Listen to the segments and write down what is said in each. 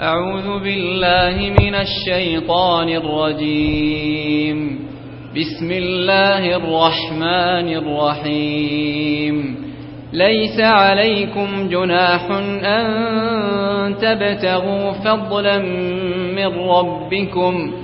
أعوذ بالله من الشيطان الرجيم. بسم الله الرحمن الرحيم. ليس عليكم جناح أن تبتغوا فضلا من ربكم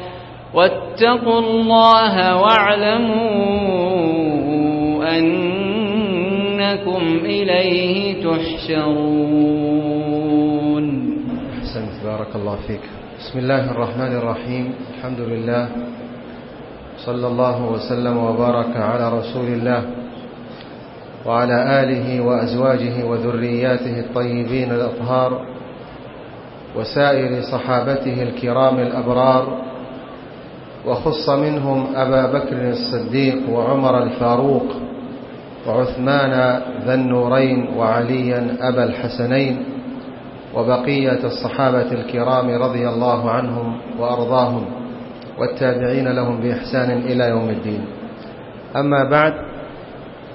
واتقوا الله واعلموا أنكم إليه تحشرون. أحسنت. بارك الله فيك. بسم الله الرحمن الرحيم. الحمد لله. صلى الله وسلم وبارك على رسول الله وعلى آله وأزواجه وذرياته الطيبين الأطهار وسائر صحابته الكرام الأبرار وخص منهم أبا بكر الصديق وعمر الفاروق وعثمان ذا النورين وعليا أبا الحسنين وبقية الصحابة الكرام رضي الله عنهم وأرضاهم والتابعين لهم بإحسان إلى يوم الدين. أما بعد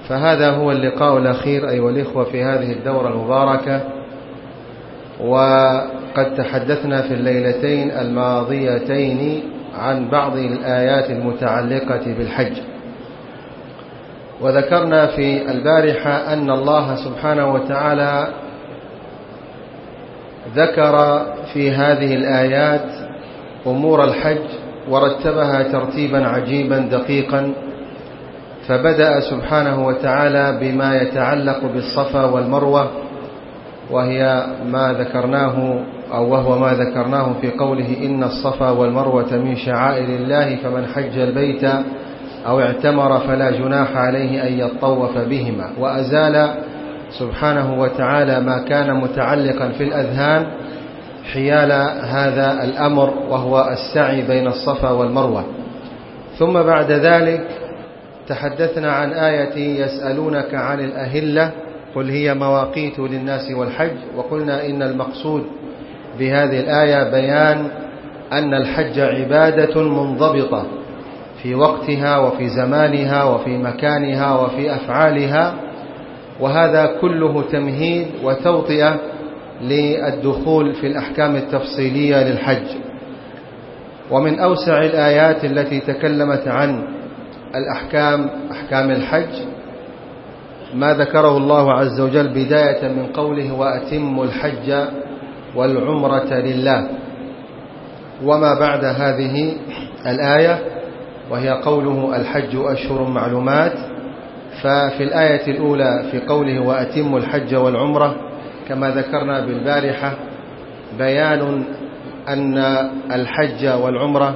فهذا هو اللقاء الأخير أيها الإخوة في هذه الدورة المباركة. وقد تحدثنا في الليلتين الماضيتين عن بعض الآيات المتعلقة بالحج. وذكرنا في البارحة أن الله سبحانه وتعالى ذكر في هذه الآيات أمور الحج ورتبها ترتيبا عجيبا دقيقا فبدأ سبحانه وتعالى بما يتعلق بالصفا والمروة وهي ما ذكرناه أو وهو ما ذكرناه في قوله إن الصفا والمروة من شعائر الله فمن حج البيت أو اعتمر فلا جناح عليه أن يطوف بهما. وأزال سبحانه وتعالى ما كان متعلقا في الأذهان حيال هذا الأمر وهو السعي بين الصفا والمروة. ثم بعد ذلك تحدثنا عن آية يسألونك عن الأهلة قل هي مواقيت للناس والحج وقلنا إن المقصود بهذه الآية بيان أن الحج عبادة منضبطة في وقتها وفي زمانها وفي مكانها وفي أفعالها وهذا كله تمهيد وتوطئة للدخول في الأحكام التفصيلية للحج. ومن أوسع الآيات التي تكلمت عن الأحكام أحكام الحج ما ذكره الله عز وجل بداية من قوله وأتم الحج والعمرة لله. وما بعد هذه الآية وهي قوله الحج أشهر معلومات. ففي الآية الأولى في قوله وأتم الحج والعمرة كما ذكرنا بالبارحة بيان أن الحج والعمرة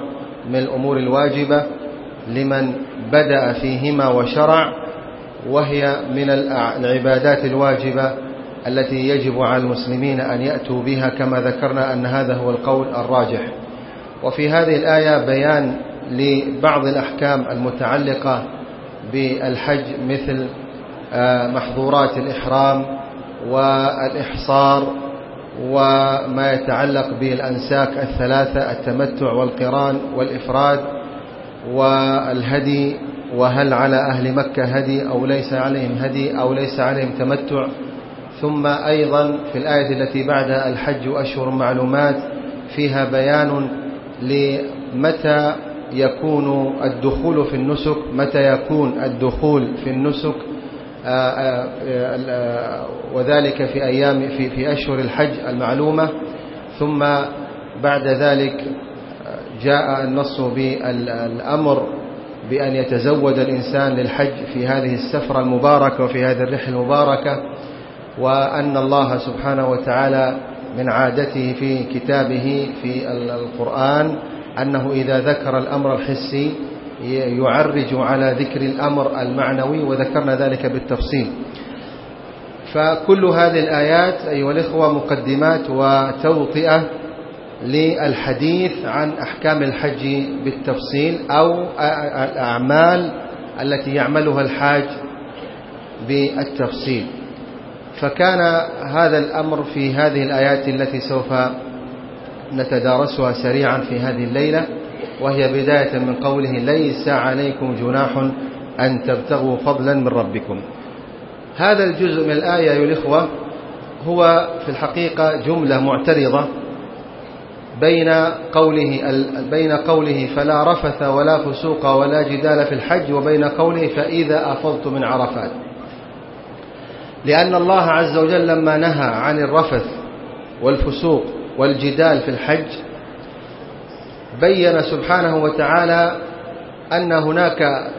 من الأمور الواجبة لمن بدأ فيهما وشرع وهي من العبادات الواجبة التي يجب على المسلمين أن يأتوا بها كما ذكرنا أن هذا هو القول الراجح. وفي هذه الآية بيان لبعض الأحكام المتعلقة بالحج مثل آه، محظورات الإحرام والإحصار وما يتعلق بالأنساك الثلاثة التمتع والقران والإفراد والهدي وهل على أهل مكة هدي أو ليس عليهم هدي أو ليس عليهم تمتع. ثم أيضا في الآية التي بعدها الحج أشهر معلومات فيها بيان لمتى يكون الدخول في النسك متى يكون الدخول في النسك آه، آه، آه، وذلك في أيام في في أشهر الحج المعلومة. ثم بعد ذلك جاء النص بالأمر بأن يتزود الإنسان للحج في هذه السفرة المباركة وفي هذه الرحلة المباركة. وأن الله سبحانه وتعالى من عادته في كتابه في القرآن أنه إذا ذكر الأمر الحسي يعرج على ذكر الأمر المعنوي وذكرنا ذلك بالتفصيل. فكل هذه الآيات أيها الإخوة مقدمات وتوطئة للحديث عن أحكام الحج بالتفصيل أو الأعمال التي يعملها الحاج بالتفصيل. فكان هذا الأمر في هذه الآيات التي سوف نتدارسها سريعا في هذه الليلة وهي بداية من قوله ليس عليكم جناح أن تبتغوا فضلا من ربكم. هذا الجزء من الآية يا الإخوة هو في الحقيقة جملة معترضة بين قوله بين قوله فلا رفث ولا فسوق ولا جدال في الحج وبين قوله فإذا أفضت من عرفات. لأن الله عز وجل لما نهى عن الرفث والفسوق والجدال في الحج بين سبحانه وتعالى أن هناك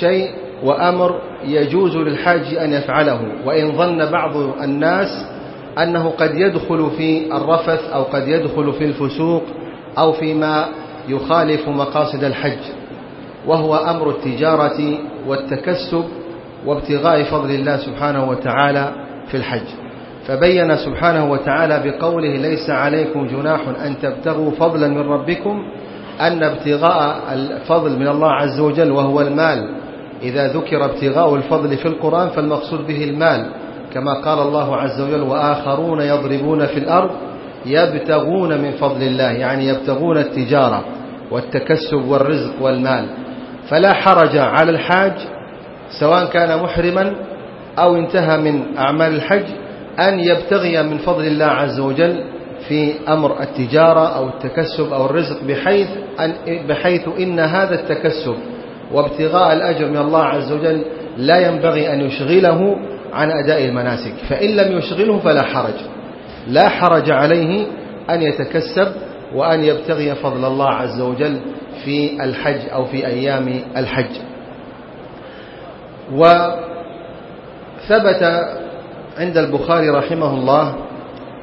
شيء وأمر يجوز للحاج أن يفعله وإن ظن بعض الناس أنه قد يدخل في الرفث أو قد يدخل في الفسوق أو فيما يخالف مقاصد الحج وهو أمر التجارة والتكسب وابتغاء فضل الله سبحانه وتعالى في الحج. فبين سبحانه وتعالى بقوله ليس عليكم جناح أن تبتغوا فضلا من ربكم أن ابتغاء الفضل من الله عز وجل وهو المال. إذا ذكر ابتغاء الفضل في القرآن فالمقصود به المال. كما قال الله عز وجل وآخرون يضربون في الأرض يبتغون من فضل الله. يعني يبتغون التجارة والتكسب والرزق والمال. فلا حرج على الحاج سواء كان محرما أو انتهى من أعمال الحج أن يبتغي من فضل الله عز وجل في أمر التجارة أو التكسب أو الرزق بحيث, أن بحيث إن هذا التكسب وابتغاء الأجر من الله عز وجل لا ينبغي أن يشغله عن أداء المناسك. فإن لم يشغله فلا حرج. لا حرج عليه أن يتكسب وأن يبتغي فضل الله عز وجل في الحج أو في أيام الحج. وثبت عند البخاري رحمه الله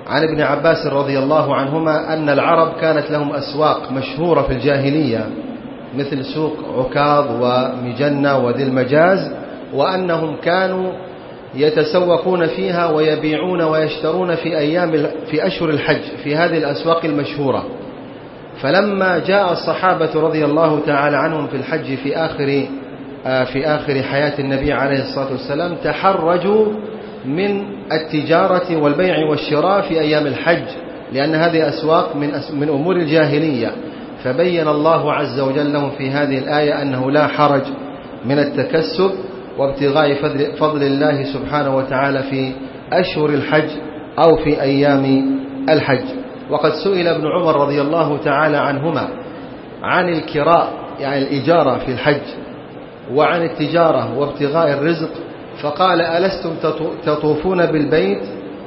عن ابن عباس رضي الله عنهما أن العرب كانت لهم أسواق مشهورة في الجاهلية مثل سوق عكاظ ومجنة وذي المجاز وأنهم كانوا يتسوقون فيها ويبيعون ويشترون في أيام في أشهر الحج في هذه الأسواق المشهورة. فلما جاء الصحابة رضي الله تعالى عنهم في الحج في آخر في آخر حياة النبي عليه الصلاة والسلام تحرجوا من التجارة والبيع والشراء في أيام الحج لأن هذه أسواق من, من أمور الجاهلية. فبين الله عز وجل لهم في هذه الآية أنه لا حرج من التكسب وابتغاء فضل الله سبحانه وتعالى في أشهر الحج أو في أيام الحج. وقد سئل ابن عمر رضي الله تعالى عنهما عن الكراء يعني الإجارة في الحج. وعن التجارة وابتغاء الرزق فقال ألستم تطوفون بالبيت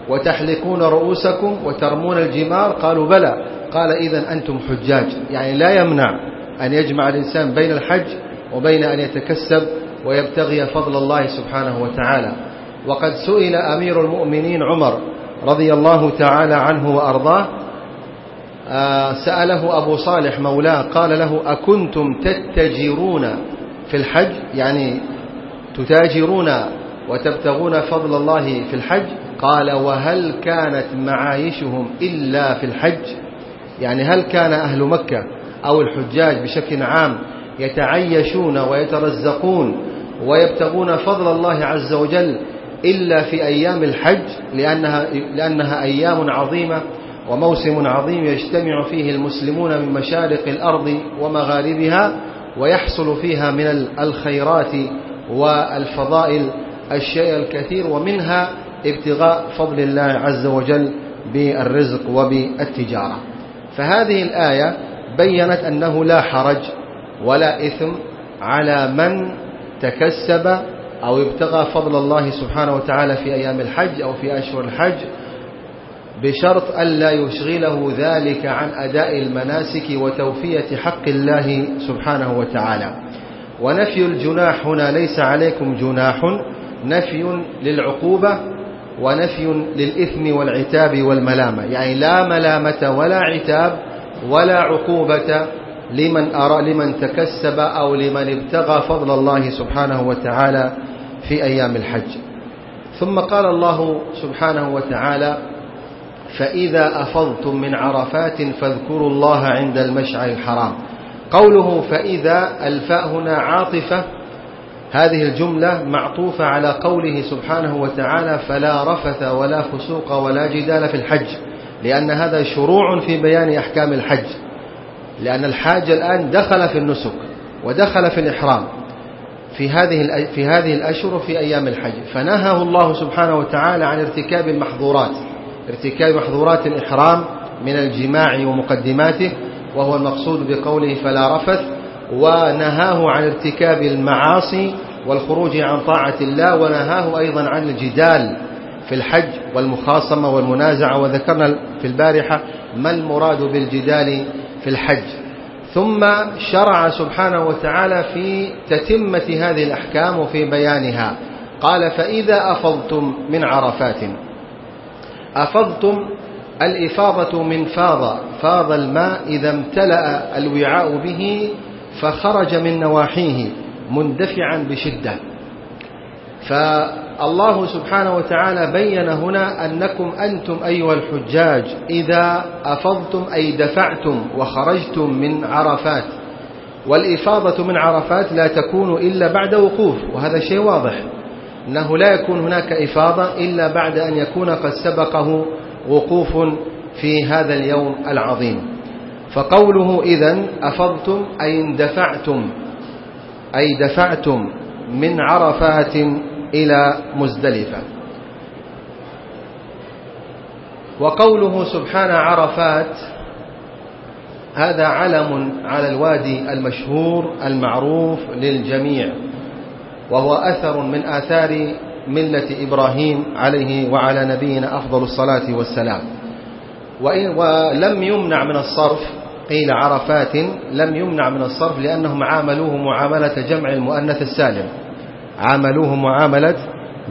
وتحلقون رؤوسكم وترمون الجمار؟ قالوا بلى. قال إذن أنتم حجاج. يعني لا يمنع أن يجمع الإنسان بين الحج وبين أن يتكسب ويبتغي فضل الله سبحانه وتعالى. وقد سئل أمير المؤمنين عمر رضي الله تعالى عنه وأرضاه آه، سأله أبو صالح مولاه قال له أكنتم تتجرون في الحج يعني تتاجرون وتبتغون فضل الله في الحج؟ قال وهل كانت معايشهم إلا في الحج؟ يعني هل كان أهل مكة أو الحجاج بشكل عام يتعيشون ويترزقون ويبتغون فضل الله عز وجل إلا في أيام الحج؟ لأنها, لأنها أيام عظيمة وموسم عظيم يجتمع فيه المسلمون من مشارق الأرض ومغاربها ويحصل فيها من الخيرات والفضائل الشيء الكثير ومنها ابتغاء فضل الله عز وجل بالرزق وبالتجارة. فهذه الآية بينت أنه لا حرج ولا إثم على من تكسب أو ابتغى فضل الله سبحانه وتعالى في أيام الحج أو في أشهر الحج بشرط ألا يشغله ذلك عن أداء المناسك وتوفية حق الله سبحانه وتعالى. ونفي الجناح هنا ليس عليكم جناح نفي للعقوبة ونفي للإثم والعتاب والملامة. يعني لا ملامة ولا عتاب ولا عقوبة لمن أرى لمن تكسب أو لمن ابتغى فضل الله سبحانه وتعالى في أيام الحج. ثم قال الله سبحانه وتعالى فإذا أفضتم من عرفات فاذكروا الله عند المشعر الحرام. قوله فإذا الفاء هنا عاطفة هذه الجملة معطوفة على قوله سبحانه وتعالى فلا رفث ولا فسوق ولا جدال في الحج لأن هذا شروع في بيان أحكام الحج لأن الحاج الآن دخل في النسك ودخل في الإحرام في هذه في هذه الأشهر في أيام الحج. فنهاه الله سبحانه وتعالى عن ارتكاب المحظورات. ارتكاب محظورات الإحرام من الجماع ومقدماته وهو المقصود بقوله فلا رفث ونهاه عن ارتكاب المعاصي والخروج عن طاعة الله ونهاه أيضا عن الجدال في الحج والمخاصمة والمنازعة. وذكرنا في البارحة ما المراد بالجدال في الحج. ثم شرع سبحانه وتعالى في تتمة هذه الأحكام وفي بيانها. قال فإذا أفضتم من عرفات. أفضتم الإفاضة من فاض فاض الماء إذا امتلأ الوعاء به فخرج من نواحيه مندفعا بشدة. فالله سبحانه وتعالى بين هنا أنكم أنتم أيها الحجاج إذا أفضتم أي دفعتم وخرجتم من عرفات. والإفاضة من عرفات لا تكون إلا بعد وقوف وهذا شيء واضح. أنه لا يكون هناك إفاضة إلا بعد أن يكون قد سبقه وقوف في هذا اليوم العظيم. فقوله إذن أفضتم أي اندفعتم أي دفعتم من عرفات إلى مزدلفة. وقوله سبحان عرفات هذا علم على الوادي المشهور المعروف للجميع. وهو أثر من آثار ملة إبراهيم عليه وعلى نبينا أفضل الصلاة والسلام. ولم يمنع من الصرف قيل عرفات لم يمنع من الصرف لأنهم عاملوه معاملة جمع المؤنث السالم. عاملوه معاملة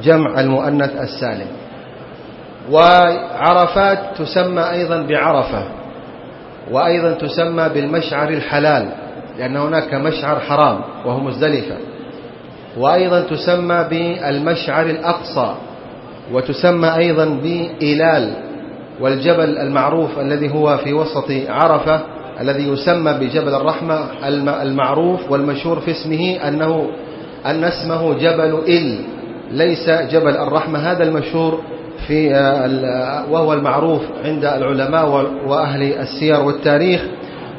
جمع المؤنث السالم. وعرفات تسمى أيضا بعرفة وأيضا تسمى بالمشعر الحلال لأن هناك مشعر حرام وهو مزدلفة. وأيضا تسمى بالمشعر الأقصى وتسمى أيضا بإلال والجبل المعروف الذي هو في وسط عرفة الذي يسمى بجبل الرحمة المعروف والمشهور في اسمه أنه أن اسمه جبل إل ليس جبل الرحمة. هذا المشهور في وهو المعروف عند العلماء وأهل السير والتاريخ.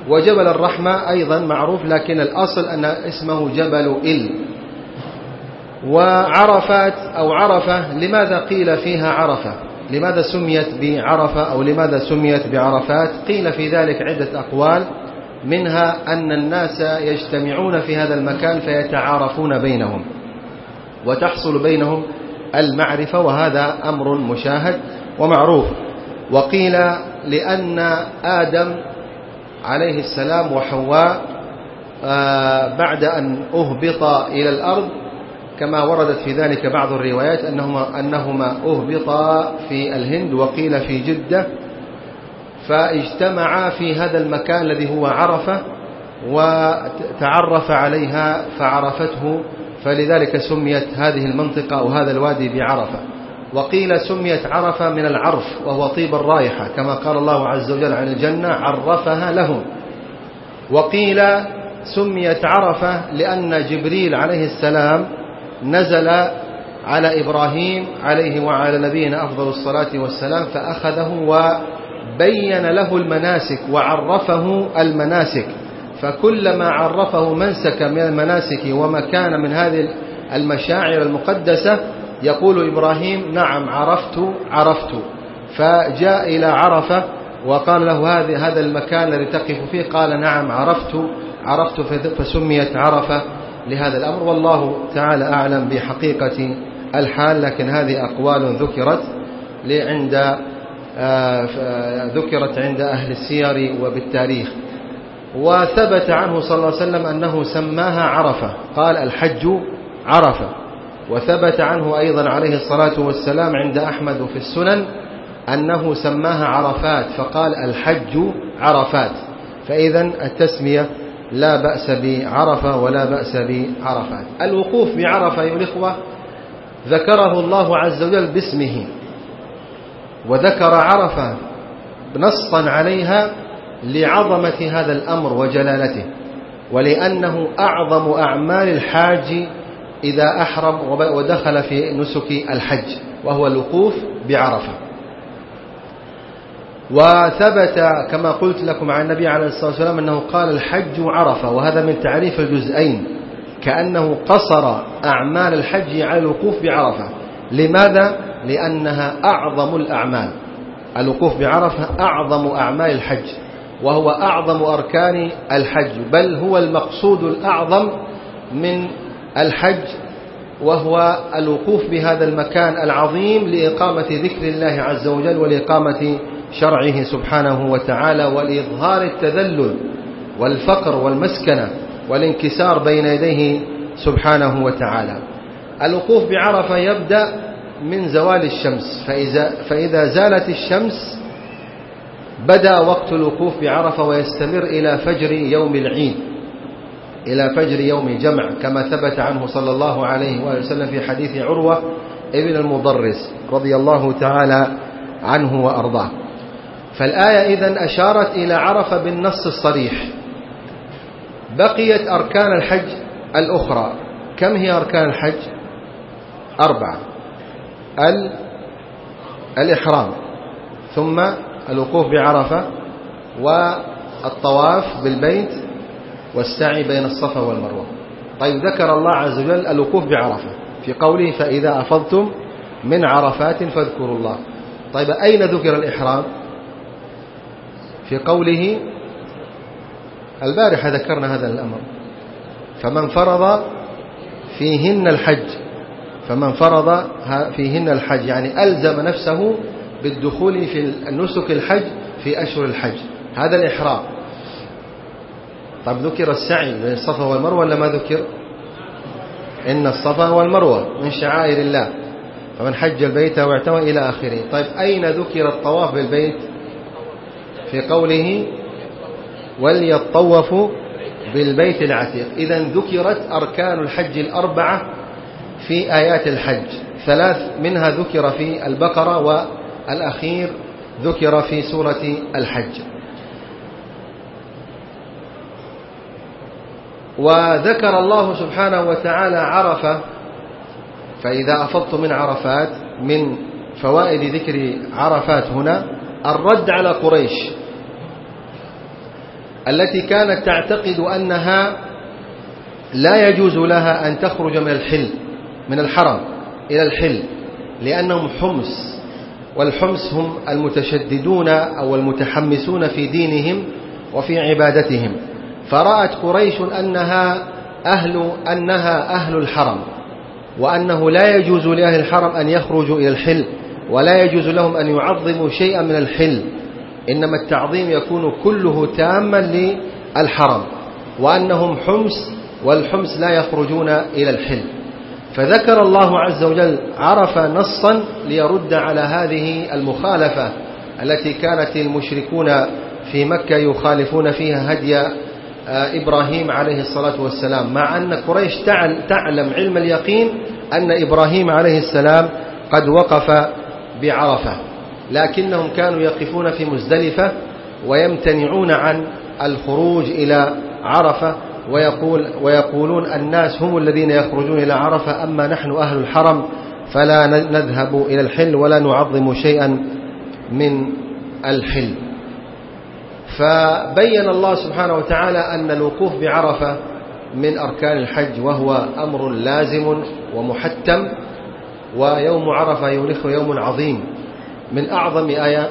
وجبل الرحمة أيضا معروف لكن الأصل أن اسمه جبل إل. وعرفات أو عرفة لماذا قيل فيها عرفة؟ لماذا سميت بعرفة أو لماذا سميت بعرفات؟ قيل في ذلك عدة أقوال منها أن الناس يجتمعون في هذا المكان فيتعارفون بينهم وتحصل بينهم المعرفة وهذا أمر مشاهد ومعروف. وقيل لأن آدم عليه السلام وحواء آه، بعد أن أهبط إلى الأرض كما وردت في ذلك بعض الروايات أنهما, أنهما أهبطا في الهند وقيل في جدة فاجتمعا في هذا المكان الذي هو عرفة وتعرف عليها فعرفته فلذلك سميت هذه المنطقة أو هذا الوادي بعرفة. وقيل سميت عرفة من العرف وهو طيب الرائحة كما قال الله عز وجل عن الجنة عرفها لهم. وقيل سميت عرفة لأن جبريل عليه السلام نزل على إبراهيم عليه وعلى نبينا أفضل الصلاة والسلام فأخذه وبين له المناسك وعرفه المناسك. فكلما عرفه منسك من المناسك ومكان من هذه المشاعر المقدسة يقول إبراهيم نعم عرفت عرفت. فجاء إلى عرفة وقال له هذا المكان الذي تقف فيه؟ قال نعم عرفت عرفت فسميت عرفة. لهذا الأمر والله تعالى أعلم بحقيقة الحال لكن هذه أقوال ذكرت عند آه، ذكرت عند أهل السير وبالتاريخ. وثبت عنه صلى الله عليه وسلم أنه سماها عرفة قال الحج عرفة. وثبت عنه أيضا عليه الصلاة والسلام عند أحمد في السنن أنه سماها عرفات فقال الحج عرفات. فإذا التسمية لا بأس بعرفة ولا بأس بعرفات. الوقوف بعرفة أيها الإخوة ذكره الله عز وجل باسمه وذكر عرفة نصا عليها لعظمة هذا الأمر وجلالته ولأنه أعظم أعمال الحاج إذا أحرم ودخل في نسك الحج وهو الوقوف بعرفة. وثبت كما قلت لكم عن النبي عليه الصلاة والسلام أنه قال الحج عرفة وهذا من تعريف الجزئين. كأنه قصر أعمال الحج على الوقوف بعرفة. لماذا؟ لأنها أعظم الأعمال. الوقوف بعرفة أعظم أعمال الحج وهو أعظم أركان الحج بل هو المقصود الأعظم من الحج وهو الوقوف بهذا المكان العظيم لإقامة ذكر الله عز وجل ولإقامة شرعه سبحانه وتعالى ولإظهار التذلل والفقر والمسكنة والانكسار بين يديه سبحانه وتعالى. الوقوف بعرفة يبدأ من زوال الشمس فإذا, فإذا زالت الشمس بدأ وقت الوقوف بعرفة ويستمر إلى فجر يوم العيد إلى فجر يوم الجمع كما ثبت عنه صلى الله عليه وآله وسلم في حديث عروة ابن المضرس رضي الله تعالى عنه وأرضاه. فالآية إذن أشارت إلى عرفة بالنص الصريح. بقيت أركان الحج الأخرى. كم هي أركان الحج؟ أربعة. الإحرام ثم الوقوف بعرفة والطواف بالبيت والسعي بين الصفا والمروة. طيب ذكر الله عز وجل الوقوف بعرفة. في قوله فإذا أفضتم من عرفات فاذكروا الله. طيب أين ذكر الإحرام؟ في قوله البارحة ذكرنا هذا الأمر. فمن فرض فيهن الحج فمن فرض فيهن الحج يعني ألزم نفسه بالدخول في النسك الحج في أشهر الحج. هذا الإحرام. طب ذكر السعي بين الصفا والمروة ولا ما ذكر؟ إن الصفا والمروة من شعائر الله. فمن حج البيت واعتمى إلى آخره. طيب أين ذكر الطواف بالبيت؟ في قوله وليطوفوا بالبيت العتيق إذا ذكرت أركان الحج الأربعة في آيات الحج. ثلاث منها ذكر في البقرة والأخير ذكر في سورة الحج. وذكر الله سبحانه وتعالى عرفة فإذا أفضت من عرفات من فوائد ذكر عرفات هنا الرد على قريش. التي كانت تعتقد أنها لا يجوز لها أن تخرج من الحل من الحرم إلى الحل لأنهم حمس والحمس هم المتشددون أو المتحمسون في دينهم وفي عبادتهم. فرأت قريش أنها أهل أنها أهل الحرم وأنه لا يجوز لأهل الحرم أن يخرجوا إلى الحل ولا يجوز لهم أن يعظموا شيئا من الحل. إنما التعظيم يكون كله تاما للحرم وأنهم حمس والحمس لا يخرجون إلى الحل. فذكر الله عز وجل عرف نصا ليرد على هذه المخالفة التي كانت المشركون في مكة يخالفون فيها هدي آه، إبراهيم عليه الصلاة والسلام. مع أن قريش تعلم علم اليقين أن إبراهيم عليه السلام قد وقف بعرفة. لكنهم كانوا يقفون في مزدلفة ويمتنعون عن الخروج إلى عرفة ويقول ويقولون الناس هم الذين يخرجون إلى عرفة أما نحن أهل الحرم فلا نذهب إلى الحل ولا نعظم شيئا من الحل. فبين الله سبحانه وتعالى أن الوقوف بعرفة من أركان الحج وهو أمر لازم ومحتم ويوم عرفة يولخ يوم عظيم. من أعظم,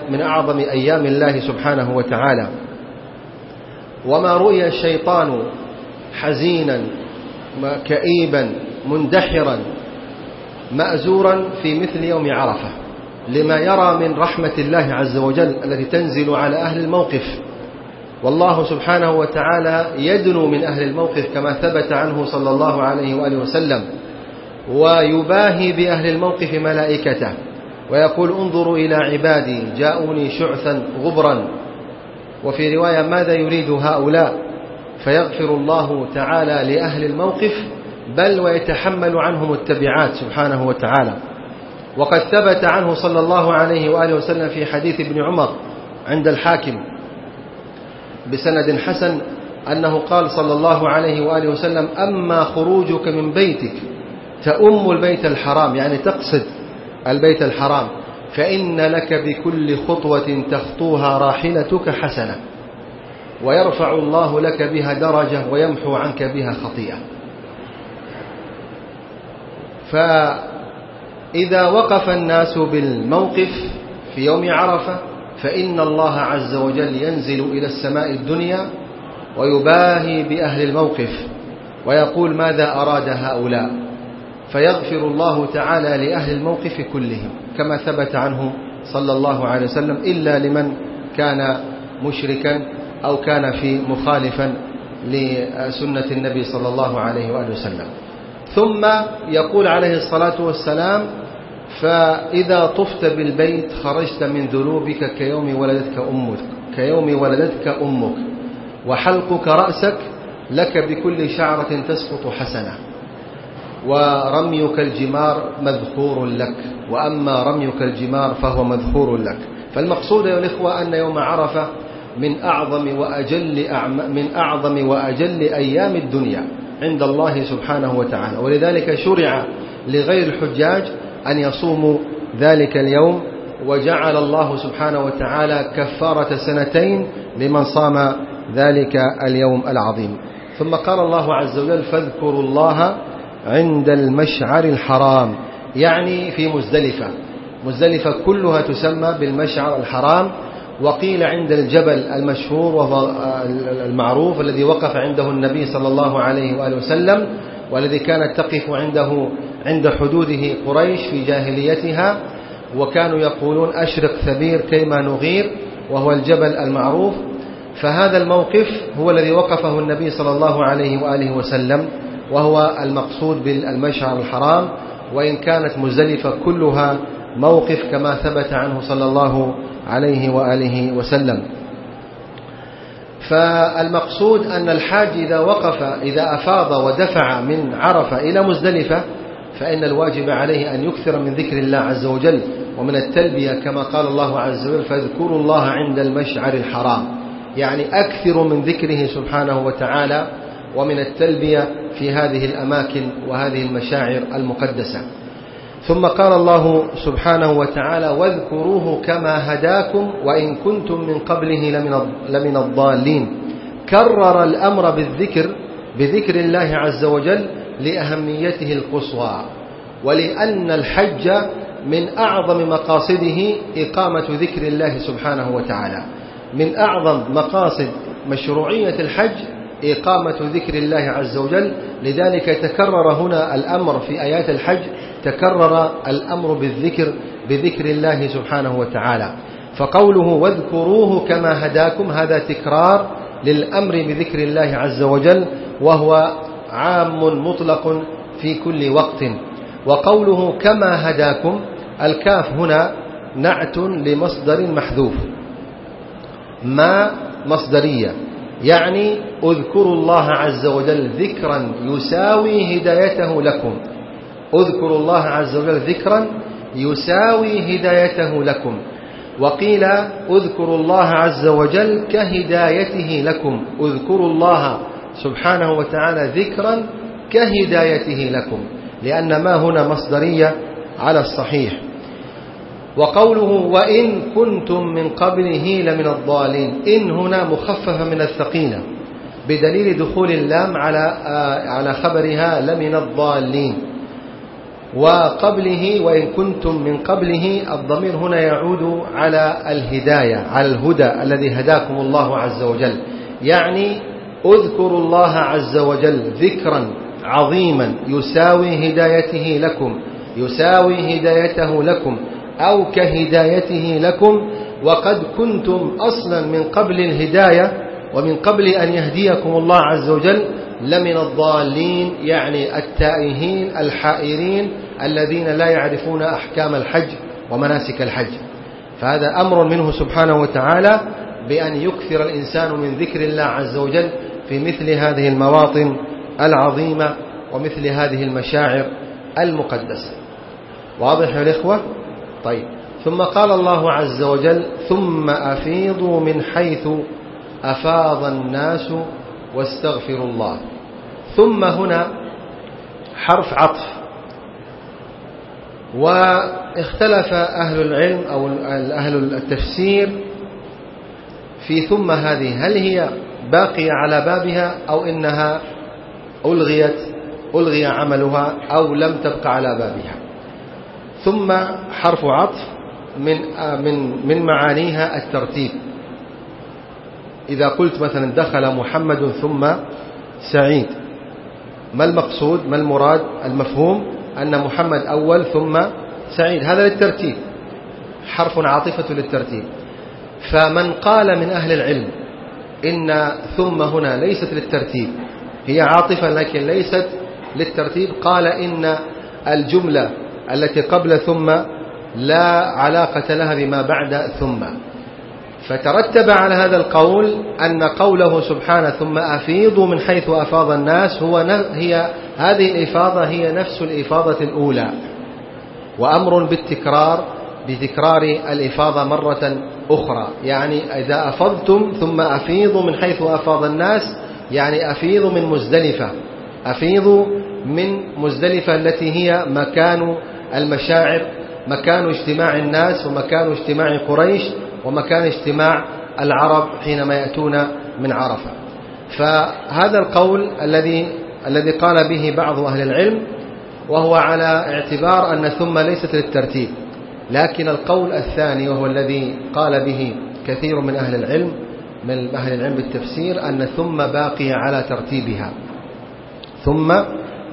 من أعظم أيام الله سبحانه وتعالى. وما رؤي الشيطان حزينا كئيبا مندحرا مأزورا في مثل يوم عرفة. لما يرى من رحمة الله عز وجل التي تنزل على أهل الموقف. والله سبحانه وتعالى يدنو من أهل الموقف كما ثبت عنه صلى الله عليه وآله وسلم. ويباهي بأهل الموقف ملائكته. ويقول انظروا إلى عبادي جاءوني شعثا غبرا. وفي رواية ماذا يريد هؤلاء؟ فيغفر الله تعالى لأهل الموقف بل ويتحمل عنهم التبعات سبحانه وتعالى. وقد ثبت عنه صلى الله عليه وآله وسلم في حديث ابن عمر عند الحاكم بسند حسن أنه قال صلى الله عليه وآله وسلم أما خروجك من بيتك تأم البيت الحرام يعني تقصد البيت الحرام فإن لك بكل خطوة تخطوها راحلتك حسنة ويرفع الله لك بها درجة ويمحو عنك بها خطيئة. فإذا وقف الناس بالموقف في يوم عرفة فإن الله عز وجل ينزل إلى السماء الدنيا ويباهي بأهل الموقف ويقول ماذا أراد هؤلاء؟ فيغفر الله تعالى لأهل الموقف كلهم كما ثبت عنه صلى الله عليه وسلم إلا لمن كان مشركا أو كان في مخالفا لسنة النبي صلى الله عليه وآله وسلم. ثم يقول عليه الصلاة والسلام فإذا طفت بالبيت خرجت من ذنوبك كيوم ولدتك أمك كيوم ولدتك أمك وحلقك رأسك لك بكل شعرة تسقط حسنة ورميك الجمار مذكور لك وأما رميك الجمار فهو مذكور لك. فالمقصود يا الإخوة أن يوم عرفة من أعظم وأجل من أعظم وأجل أيام الدنيا عند الله سبحانه وتعالى. ولذلك شرع لغير الحجاج أن يصوموا ذلك اليوم وجعل الله سبحانه وتعالى كفارة سنتين لمن صام ذلك اليوم العظيم. ثم قال الله عز وجل فاذكروا الله عند المشعر الحرام يعني في مزدلفة. مزدلفة كلها تسمى بالمشعر الحرام. وقيل عند الجبل المشهور وهو المعروف الذي وقف عنده النبي صلى الله عليه وآله وسلم والذي كانت تقف عنده عند حدوده قريش في جاهليتها. وكانوا يقولون أشرق ثبير كيما نغير وهو الجبل المعروف. فهذا الموقف هو الذي وقفه النبي صلى الله عليه وآله وسلم. وهو المقصود بالمشعر الحرام وإن كانت مزدلفة كلها موقف كما ثبت عنه صلى الله عليه وآله وسلم. فالمقصود أن الحاج إذا وقف إذا أفاض ودفع من عرفة إلى مزدلفة فإن الواجب عليه أن يكثر من ذكر الله عز وجل ومن التلبية كما قال الله عز وجل فاذكروا الله عند المشعر الحرام يعني أكثر من ذكره سبحانه وتعالى ومن التلبية في هذه الأماكن وهذه المشاعر المقدسة. ثم قال الله سبحانه وتعالى واذكروه كما هداكم وإن كنتم من قبله لمن الضالين. كرر الأمر بالذكر بذكر الله عز وجل لأهميته القصوى. ولأن الحج من أعظم مقاصده إقامة ذكر الله سبحانه وتعالى. من أعظم مقاصد مشروعية الحج إقامة ذكر الله عز وجل. لذلك تكرر هنا الأمر في آيات الحج تكرر الأمر بالذكر بذكر الله سبحانه وتعالى. فقوله واذكروه كما هداكم هذا تكرار للأمر بذكر الله عز وجل وهو عام مطلق في كل وقت. وقوله كما هداكم الكاف هنا نعت لمصدر محذوف. ما مصدرية. يعني اذكروا الله عز وجل ذكرا يساوي هدايته لكم. اذكروا الله عز وجل ذكرا يساوي هدايته لكم. وقيل اذكروا الله عز وجل كهدايته لكم. اذكروا الله سبحانه وتعالى ذكرا كهدايته لكم. لأن ما هنا مصدرية على الصحيح. وقوله وإن كنتم من قبله لمن الضالين. إن هنا مخففة من الثقيلة بدليل دخول اللام على آه، على خبرها لمن الضالين. وقبله وإن كنتم من قبله الضمير هنا يعود على الهداية على الهدى الذي هداكم الله عز وجل. يعني اذكروا الله عز وجل ذكرا عظيما يساوي هدايته لكم يساوي هدايته لكم. أو كهدايته لكم وقد كنتم أصلا من قبل الهداية ومن قبل أن يهديكم الله عز وجل لمن الضالين يعني التائهين الحائرين الذين لا يعرفون أحكام الحج ومناسك الحج. فهذا أمر منه سبحانه وتعالى بأن يكثر الإنسان من ذكر الله عز وجل في مثل هذه المواطن العظيمة ومثل هذه المشاعر المقدسة. واضح يا الإخوة؟ طيب. ثم قال الله عز وجل ثم أفيضوا من حيث أفاض الناس واستغفروا الله. ثم هنا حرف عطف. واختلف أهل العلم أو أهل التفسير في ثم هذه هل هي باقية على بابها أو إنها ألغيت ألغي عملها أو لم تبق على بابها؟ ثم حرف عطف من من من معانيها الترتيب. إذا قلت مثلا دخل محمد ثم سعيد ما المقصود؟ ما المراد؟ المفهوم أن محمد أول ثم سعيد. هذا للترتيب حرف عاطفة للترتيب. فمن قال من أهل العلم إن ثم هنا ليست للترتيب هي عاطفة لكن ليست للترتيب قال إن الجملة التي قبل ثم لا علاقة لها بما بعد ثم. فترتب على هذا القول أن قوله سبحانه ثم أفيضوا من حيث أفاض الناس هو هي هذه الإفاضة هي نفس الإفاضة الأولى. وأمر بالتكرار بتكرار الإفاضة مرة أخرى. يعني إذا أفضتم ثم أفيضوا من حيث أفاض الناس يعني أفيضوا من مزدلفة. أفيضوا من مزدلفة التي هي مكان المشاعر مكان اجتماع الناس ومكان اجتماع قريش ومكان اجتماع العرب حينما يأتون من عرفة. فهذا القول الذي الذي قال به بعض أهل العلم وهو على اعتبار أن ثم ليست للترتيب. لكن القول الثاني وهو الذي قال به كثير من أهل العلم من أهل العلم بالتفسير أن ثم باقية على ترتيبها. ثم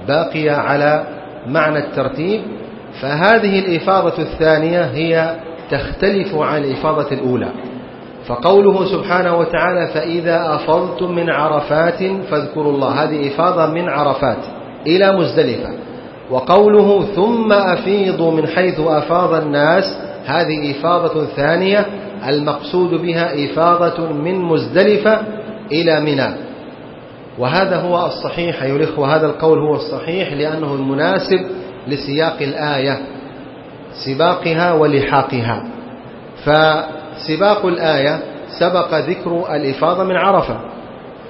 باقية على معنى الترتيب فهذه الإفاضة الثانية هي تختلف عن الإفاضة الأولى. فقوله سبحانه وتعالى فإذا أفضتم من عرفات فاذكروا الله. هذه إفاضة من عرفات إلى مزدلفة. وقوله ثم أفيضوا من حيث أفاض الناس هذه إفاضة ثانية المقصود بها إفاضة من مزدلفة إلى منى. وهذا هو الصحيح أيها الإخوة هذا القول هو الصحيح لأنه المناسب لسياق الآية سباقها ولحاقها. فسباق الآية سبق ذكر الإفاضة من عرفة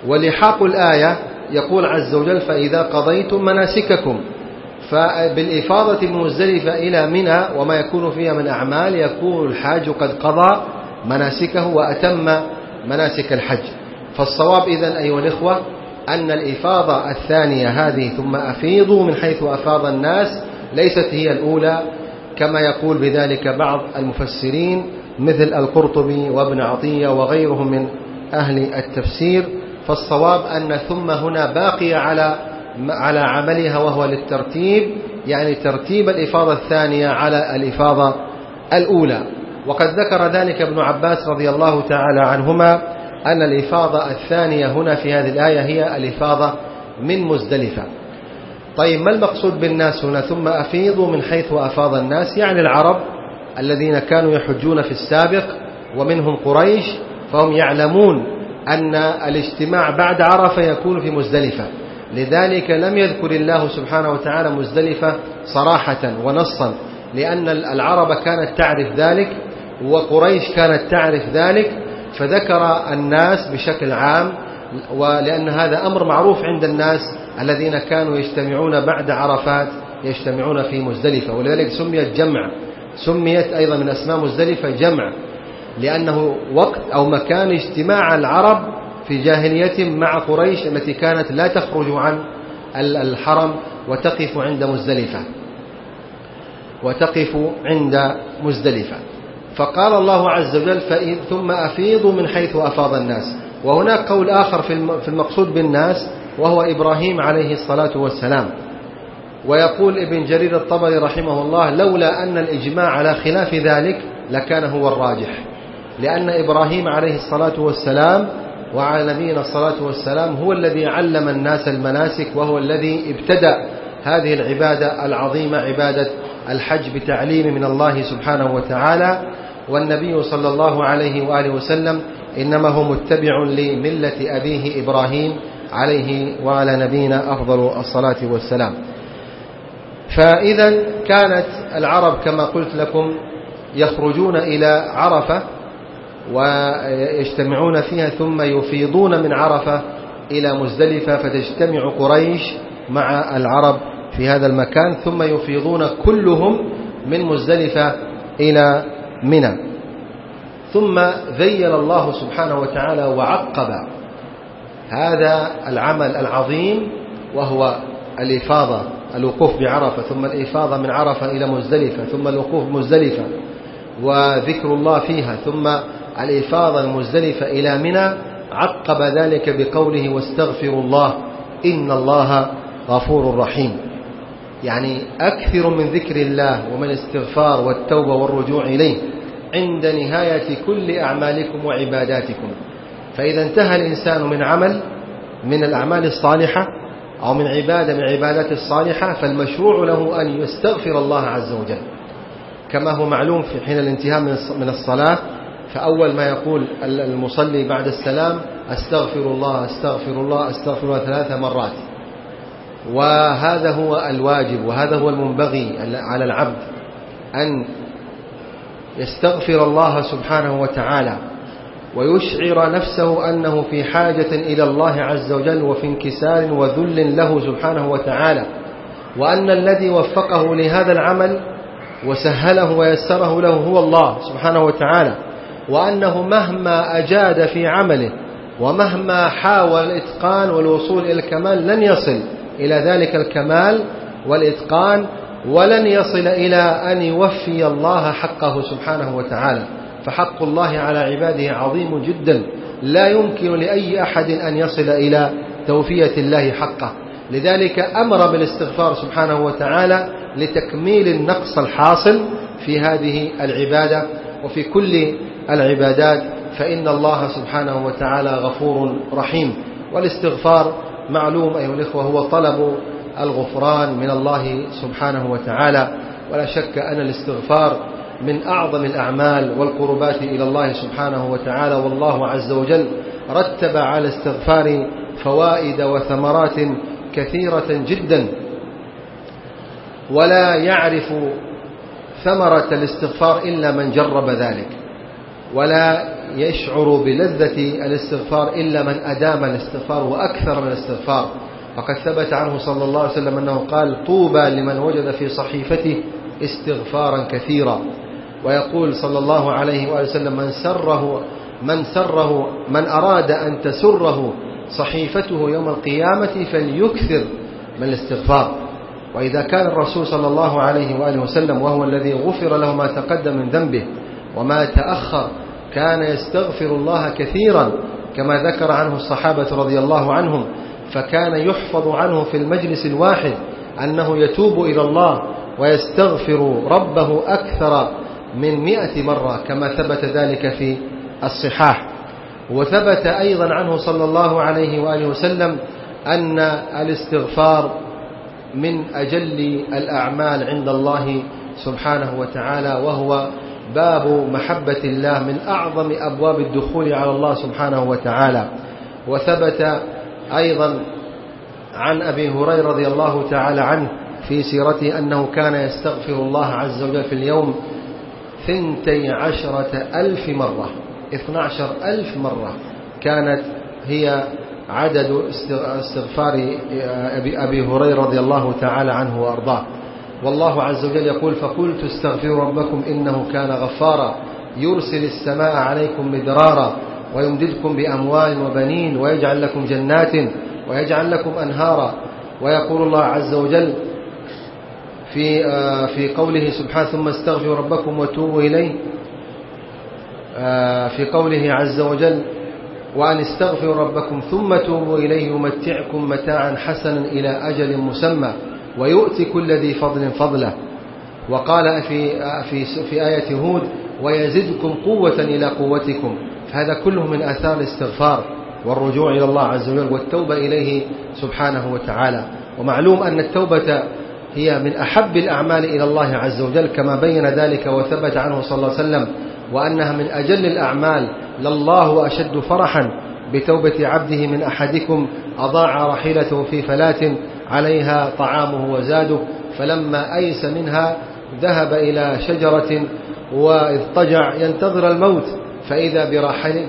ولحاق الآية يقول عز وجل فإذا قضيتم مناسككم فبالإفاضة المزدلفة إلى منى وما يكون فيها من أعمال يكون الحاج قد قضى مناسكه وأتم مناسك الحج فالصواب إذن أيها الإخوة أن الإفاضة الثانية هذه ثم أفيضوا من حيث أفاض الناس ليست هي الأولى كما يقول بذلك بعض المفسرين مثل القرطبي وابن عطية وغيرهم من أهل التفسير فالصواب أن ثم هنا باقية على على عملها وهو للترتيب يعني ترتيب الإفاضة الثانية على الإفاضة الأولى. وقد ذكر ذلك ابن عباس رضي الله تعالى عنهما أن الإفاضة الثانية هنا في هذه الآية هي الإفاضة من مزدلفة. طيب ما المقصود بالناس هنا؟ ثم أفيضوا من حيث أفاض الناس يعني العرب الذين كانوا يحجون في السابق ومنهم قريش فهم يعلمون أن الاجتماع بعد عرفة يكون في مزدلفة. لذلك لم يذكر الله سبحانه وتعالى مزدلفة صراحة ونصا لأن العرب كانت تعرف ذلك وقريش كانت تعرف ذلك فذكر الناس بشكل عام ولأن هذا أمر معروف عند الناس الذين كانوا يجتمعون بعد عرفات يجتمعون في مزدلفة ولذلك سميت جمع. سميت أيضا من أسماء مزدلفة جمع لأنه وقت أو مكان اجتماع العرب في جاهليتهم مع قريش التي كانت لا تخرج عن الحرم وتقف عند مزدلفة. وتقف عند مزدلفة. فقال الله عز وجل ثم أفيضوا من حيث أفاض الناس. وهناك قول آخر في المقصود بالناس وهو إبراهيم عليه الصلاة والسلام. ويقول ابن جرير الطبري رحمه الله لولا أن الإجماع على خلاف ذلك لكان هو الراجح. لأن إبراهيم عليه الصلاة والسلام وعلى نبينا الصلاة والسلام هو الذي علم الناس المناسك وهو الذي ابتدأ هذه العبادة العظيمة عبادة الحج بتعليم من الله سبحانه وتعالى. والنبي صلى الله عليه وآله وسلم إنما هو متبع لملة أبيه إبراهيم عليه وعلى نبينا أفضل الصلاة والسلام. فإذا كانت العرب كما قلت لكم يخرجون إلى عرفة ويجتمعون فيها ثم يفيضون من عرفة إلى مزدلفة فتجتمع قريش مع العرب في هذا المكان ثم يفيضون كلهم من مزدلفة إلى منى. ثم ذيل الله سبحانه وتعالى وعقب. هذا العمل العظيم وهو الإفاضة الوقوف بعرفة ثم الإفاضة من عرفة إلى مزدلفة ثم الوقوف مزدلفة وذكر الله فيها ثم الإفاضة المزدلفة إلى منى. عقب ذلك بقوله واستغفروا الله إن الله غفور رحيم. يعني أكثر من ذكر الله ومن الاستغفار والتوبة والرجوع إليه عند نهاية كل أعمالكم وعباداتكم. فإذا انتهى الإنسان من عمل من الأعمال الصالحة أو من عبادة من عبادات الصالحة فالمشروع له أن يستغفر الله عز وجل. كما هو معلوم في حين الانتهاء من الصلاة فأول ما يقول المصلي بعد السلام أستغفر الله أستغفر الله أستغفر الله ثلاث مرات. وهذا هو الواجب وهذا هو المنبغي على العبد أن يستغفر الله سبحانه وتعالى ويشعر نفسه أنه في حاجة إلى الله عز وجل وفي انكسار وذل له سبحانه وتعالى وأن الذي وفقه لهذا العمل وسهله ويسره له هو الله سبحانه وتعالى وأنه مهما أجاد في عمله ومهما حاول الإتقان والوصول إلى الكمال لن يصل. إلى ذلك الكمال والإتقان ولن يصل إلى أن يوفي الله حقه سبحانه وتعالى. فحق الله على عباده عظيم جدا. لا يمكن لأي أحد أن يصل إلى توفية الله حقه. لذلك أمر بالاستغفار سبحانه وتعالى لتكميل النقص الحاصل في هذه العبادة وفي كل العبادات. فإن الله سبحانه وتعالى غفور رحيم. والاستغفار معلوم أيها الإخوة هو طلب الغفران من الله سبحانه وتعالى. ولا شك أن الاستغفار من أعظم الأعمال والقربات إلى الله سبحانه وتعالى. والله عز وجل رتب على الاستغفار فوائد وثمرات كثيرة جدا. ولا يعرف ثمرة الاستغفار إلا من جرب ذلك. ولا يشعر بلذة الاستغفار إلا من أدام الاستغفار وأكثر من الاستغفار. فقد ثبت عنه صلى الله عليه وسلم أنه قال طوبى لمن وجد في صحيفته استغفارا كثيرا. ويقول صلى الله عليه وآله وسلم من سره من سره من أراد أن تسره صحيفته يوم القيامة فليكثر من الاستغفار. وإذا كان الرسول صلى الله عليه وآله وسلم وهو الذي غفر له ما تقدم من ذنبه وما تأخر كان يستغفر الله كثيرا كما ذكر عنه الصحابة رضي الله عنهم فكان يحفظ عنه في المجلس الواحد أنه يتوب إلى الله ويستغفر ربه أكثر من مئة مرة كما ثبت ذلك في الصحاح. وثبت أيضا عنه صلى الله عليه وآله وسلم أن الاستغفار من أجل الأعمال عند الله سبحانه وتعالى وهو باب محبة الله من أعظم أبواب الدخول على الله سبحانه وتعالى. وثبت أيضا عن أبي هريرة رضي الله تعالى عنه في سيرته أنه كان يستغفر الله عز وجل في اليوم ثنتي عشرة ألف مرة. اثنى عشر ألف مرة كانت هي عدد استغفار أبي هريرة رضي الله تعالى عنه وأرضاه. والله عز وجل يقول فقلت استغفروا ربكم إنه كان غفارا يرسل السماء عليكم مدرارا ويمددكم بأموال وبنين ويجعل لكم جنات ويجعل لكم أنهارا ويقول الله عز وجل في آه، في قوله سبحانه ثم استغفروا ربكم وتوبوا إليه آه، في قوله عز وجل وأن استغفروا ربكم ثم توبوا إليه يمتعكم متاعا حسنا إلى أجل مسمى. ويؤتي كل ذي فضل فضله. وقال في في في آية هود ويزدكم قوة إلى قوتكم. فهذا كله من آثار الاستغفار والرجوع إلى الله عز وجل والتوبة إليه سبحانه وتعالى. ومعلوم أن التوبة هي من أحب الأعمال إلى الله عز وجل كما بين ذلك وثبت عنه صلى الله عليه وسلم وأنها من أجل الأعمال. لله أشد فرحا بتوبة عبده من أحدكم أضاع رحيلته في فلاة عليها طعامه وزاده فلما أيس منها ذهب إلى شجرة واضطجع ينتظر الموت فإذا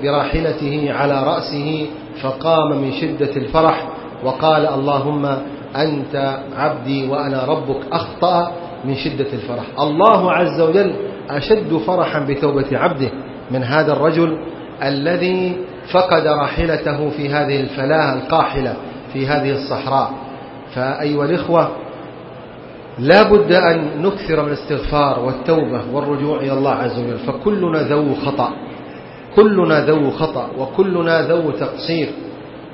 براحلته على رأسه فقام من شدة الفرح وقال اللهم أنت عبدي وأنا ربك أخطأ من شدة الفرح. الله عز وجل أشد فرحا بتوبة عبده من هذا الرجل الذي فقد راحلته في هذه الفلاة القاحلة في هذه الصحراء. فأيها الإخوة لا بد أن نكثر من الاستغفار والتوبة والرجوع إلى الله عز وجل. فكلنا ذو خطأ كلنا ذو خطأ وكلنا ذو تقصير.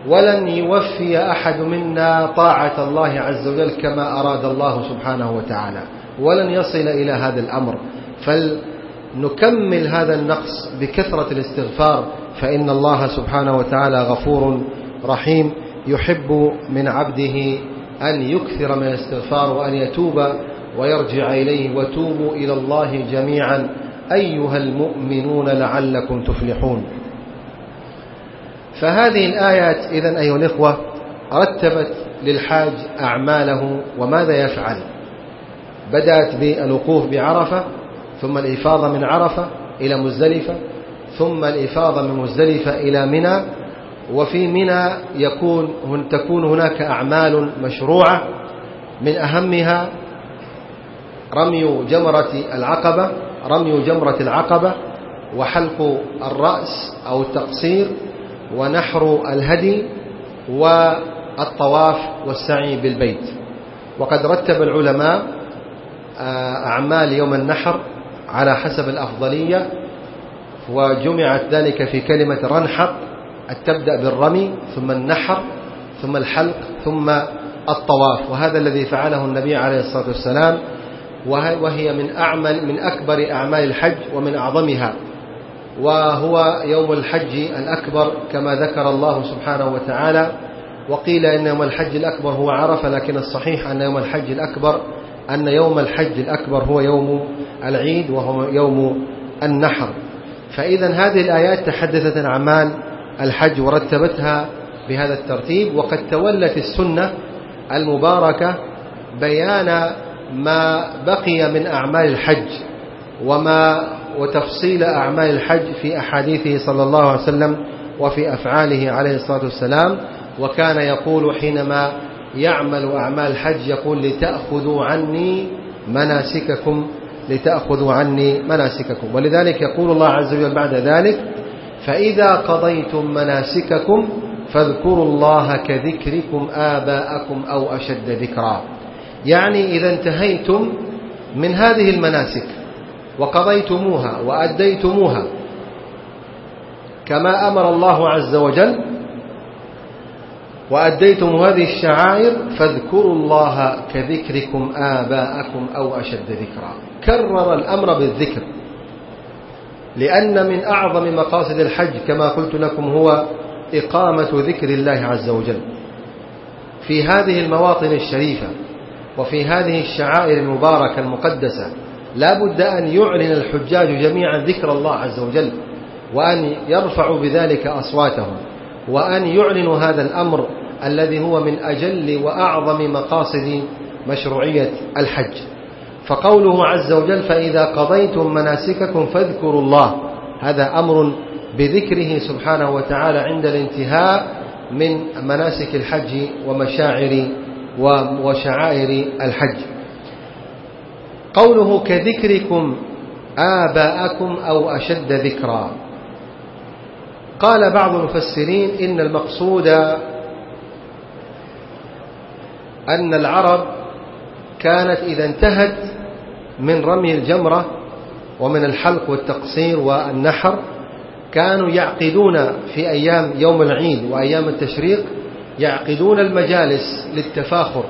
ولن يوفي أحد منا طاعة الله عز وجل كما أراد الله سبحانه وتعالى. ولن يصل إلى هذا الأمر. فلنكمل هذا النقص بكثرة الاستغفار. فإن الله سبحانه وتعالى غفور رحيم يحب من عبده أن يكثر من الاستغفار وأن يتوب ويرجع إليه وتوبوا إلى الله جميعا. أيها المؤمنون لعلكم تفلحون. فهذه الآيات إذن أيها الإخوة رتبت للحاج أعماله وماذا يفعل؟ بدأت بالوقوف بعرفة ثم الإفاضة من عرفة إلى مزدلفة ثم الإفاضة من مزدلفة إلى منى وفي منى يكون تكون هناك أعمال مشروعة من أهمها رمي جمرة العقبة رمي جمرة العقبة وحلق الرأس أو التقصير ونحر الهدي والطواف والسعي بالبيت. وقد رتب العلماء آه، أعمال يوم النحر على حسب الأفضلية وجمعت ذلك في كلمة رنحق تبدأ بالرمي ثم النحر ثم الحلق ثم الطواف. وهذا الذي فعله النبي عليه الصلاة والسلام وهي من أعمل من أكبر أعمال الحج ومن أعظمها. وهو يوم الحج الأكبر كما ذكر الله سبحانه وتعالى. وقيل إن يوم الحج الأكبر هو عرفة لكن الصحيح أن يوم الحج الأكبر أن يوم الحج الأكبر هو يوم العيد وهو يوم النحر. فإذا هذه الآيات تحدثت عن الحج ورتبتها بهذا الترتيب وقد تولت السنة المباركة بيان ما بقي من أعمال الحج وما وتفصيل أعمال الحج في أحاديثه صلى الله عليه وسلم وفي أفعاله عليه الصلاة والسلام. وكان يقول حينما يعمل أعمال الحج يقول لتأخذوا عني مناسككم لتأخذوا عني مناسككم. ولذلك يقول الله عز وجل بعد ذلك فإذا قضيتم مناسككم فاذكروا الله كذكركم آباءكم أو أشد ذكرا. يعني إذا انتهيتم من هذه المناسك وقضيتموها وأديتموها كما أمر الله عز وجل وأديتم هذه الشعائر فاذكروا الله كذكركم آباءكم أو أشد ذكرا. كرر الأمر بالذكر. لأن من أعظم مقاصد الحج كما قلت لكم هو إقامة ذكر الله عز وجل. في هذه المواطن الشريفة وفي هذه الشعائر المباركة المقدسة لا بد أن يعلن الحجاج جميعا ذكر الله عز وجل وأن يرفعوا بذلك أصواتهم وأن يعلنوا هذا الأمر الذي هو من أجل وأعظم مقاصد مشروعية الحج. فقوله عز وجل فإذا قضيتم مناسككم فاذكروا الله. هذا أمر بذكره سبحانه وتعالى عند الانتهاء من مناسك الحج ومشاعر وشعائر الحج. قوله كذكركم آباءكم أو أشد ذكرا. قال بعض المفسرين إن المقصود أن العرب كانت إذا انتهت من رمي الجمرة ومن الحلق والتقصير والنحر كانوا يعقدون في أيام يوم العيد وأيام التشريق يعقدون المجالس للتفاخر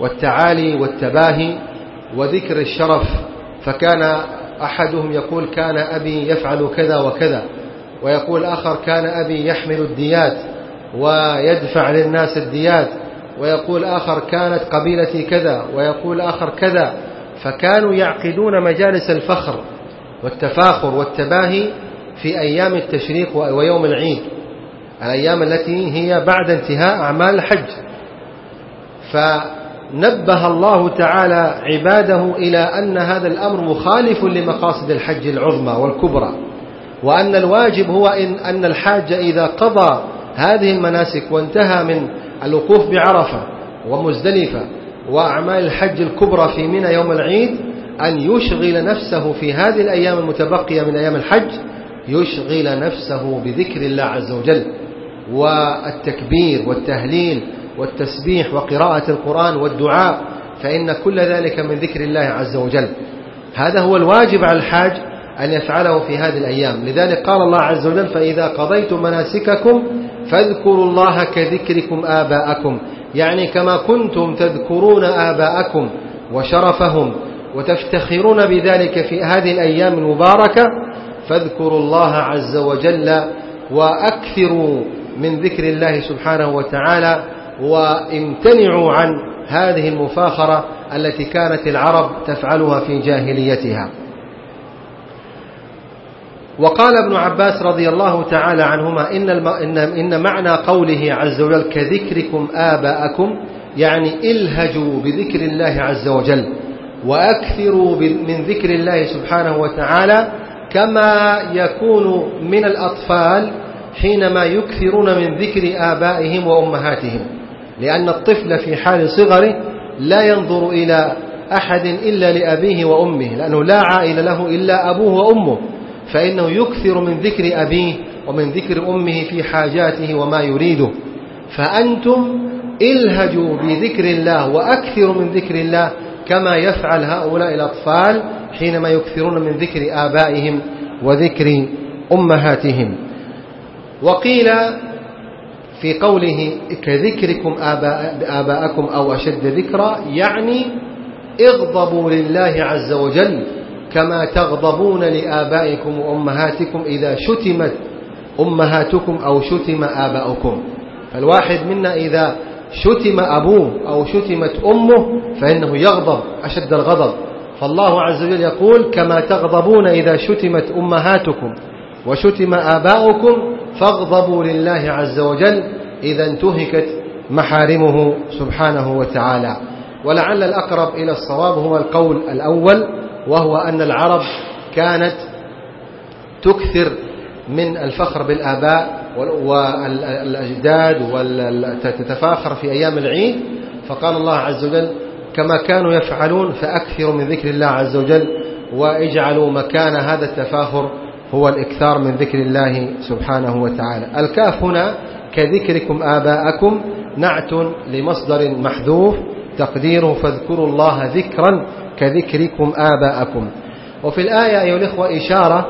والتعالي والتباهي وذكر الشرف فكان أحدهم يقول كان أبي يفعل كذا وكذا ويقول آخر كان أبي يحمل الديات ويدفع للناس الديات ويقول آخر كانت قبيلتي كذا ويقول آخر كذا. فكانوا يعقدون مجالس الفخر والتفاخر والتباهي في أيام التشريق ويوم العيد الأيام التي هي بعد انتهاء أعمال الحج. فنبه الله تعالى عباده إلى أن هذا الأمر مخالف لمقاصد الحج العظمى والكبرى وأن الواجب هو إن أن الحاج إذا قضى هذه المناسك وانتهى من الوقوف بعرفة ومزدلفة وأعمال الحج الكبرى في منى يوم العيد أن يشغل نفسه في هذه الأيام المتبقية من أيام الحج يشغل نفسه بذكر الله عز وجل. والتكبير والتهليل والتسبيح وقراءة القرآن والدعاء فإن كل ذلك من ذكر الله عز وجل. هذا هو الواجب على الحاج أن يفعله في هذه الأيام. لذلك قال الله عز وجل فإذا قضيتم مناسككم فاذكروا الله كذكركم آباءكم. يعني كما كنتم تذكرون آباءكم وشرفهم وتفتخرون بذلك في هذه الأيام المباركة فاذكروا الله عز وجل وأكثروا من ذكر الله سبحانه وتعالى وامتنعوا عن هذه المفاخرة التي كانت العرب تفعلها في جاهليتها. وقال ابن عباس رضي الله تعالى عنهما إن, الم... إن... إن معنى قوله عز وجل كذكركم آباءكم يعني الهجوا بذكر الله عز وجل وأكثروا من ذكر الله سبحانه وتعالى كما يكون من الأطفال حينما يكثرون من ذكر آبائهم وأمهاتهم لأن الطفل في حال صغره لا ينظر إلى أحد إلا لأبيه وأمه لأنه لا عائل له إلا أبوه وأمه. فإنه يكثر من ذكر أبيه ومن ذكر أمه في حاجاته وما يريده. فأنتم إلهجوا بذكر الله وأكثروا من ذكر الله كما يفعل هؤلاء الأطفال حينما يكثرون من ذكر آبائهم وذكر أمهاتهم. وقيل في قوله كذكركم آباء آباءكم أو أشد ذكرا يعني اغضبوا لله عز وجل كما تغضبون لآبائكم وأمهاتكم إذا شتمت أمهاتكم أو شتم آباؤكم. فالواحد منا إذا شتم أبوه أو شتمت أمه فإنه يغضب أشد الغضب. فالله عز وجل يقول كما تغضبون إذا شتمت أمهاتكم وشتم آباؤكم فاغضبوا لله عز وجل إذا انتهكت محارمه سبحانه وتعالى. ولعل الأقرب إلى الصواب هو القول الأول وهو أن العرب كانت تكثر من الفخر بالآباء والأجداد وتتفاخر في أيام العيد. فقال الله عز وجل كما كانوا يفعلون فأكثروا من ذكر الله عز وجل وإجعلوا مكان هذا التفاخر هو الإكثار من ذكر الله سبحانه وتعالى. الكاف هنا كذكركم آباءكم نعت لمصدر محذوف تقديره فاذكروا الله ذكرا كذكركم آباءكم. وفي الآية أيها الإخوة إشارة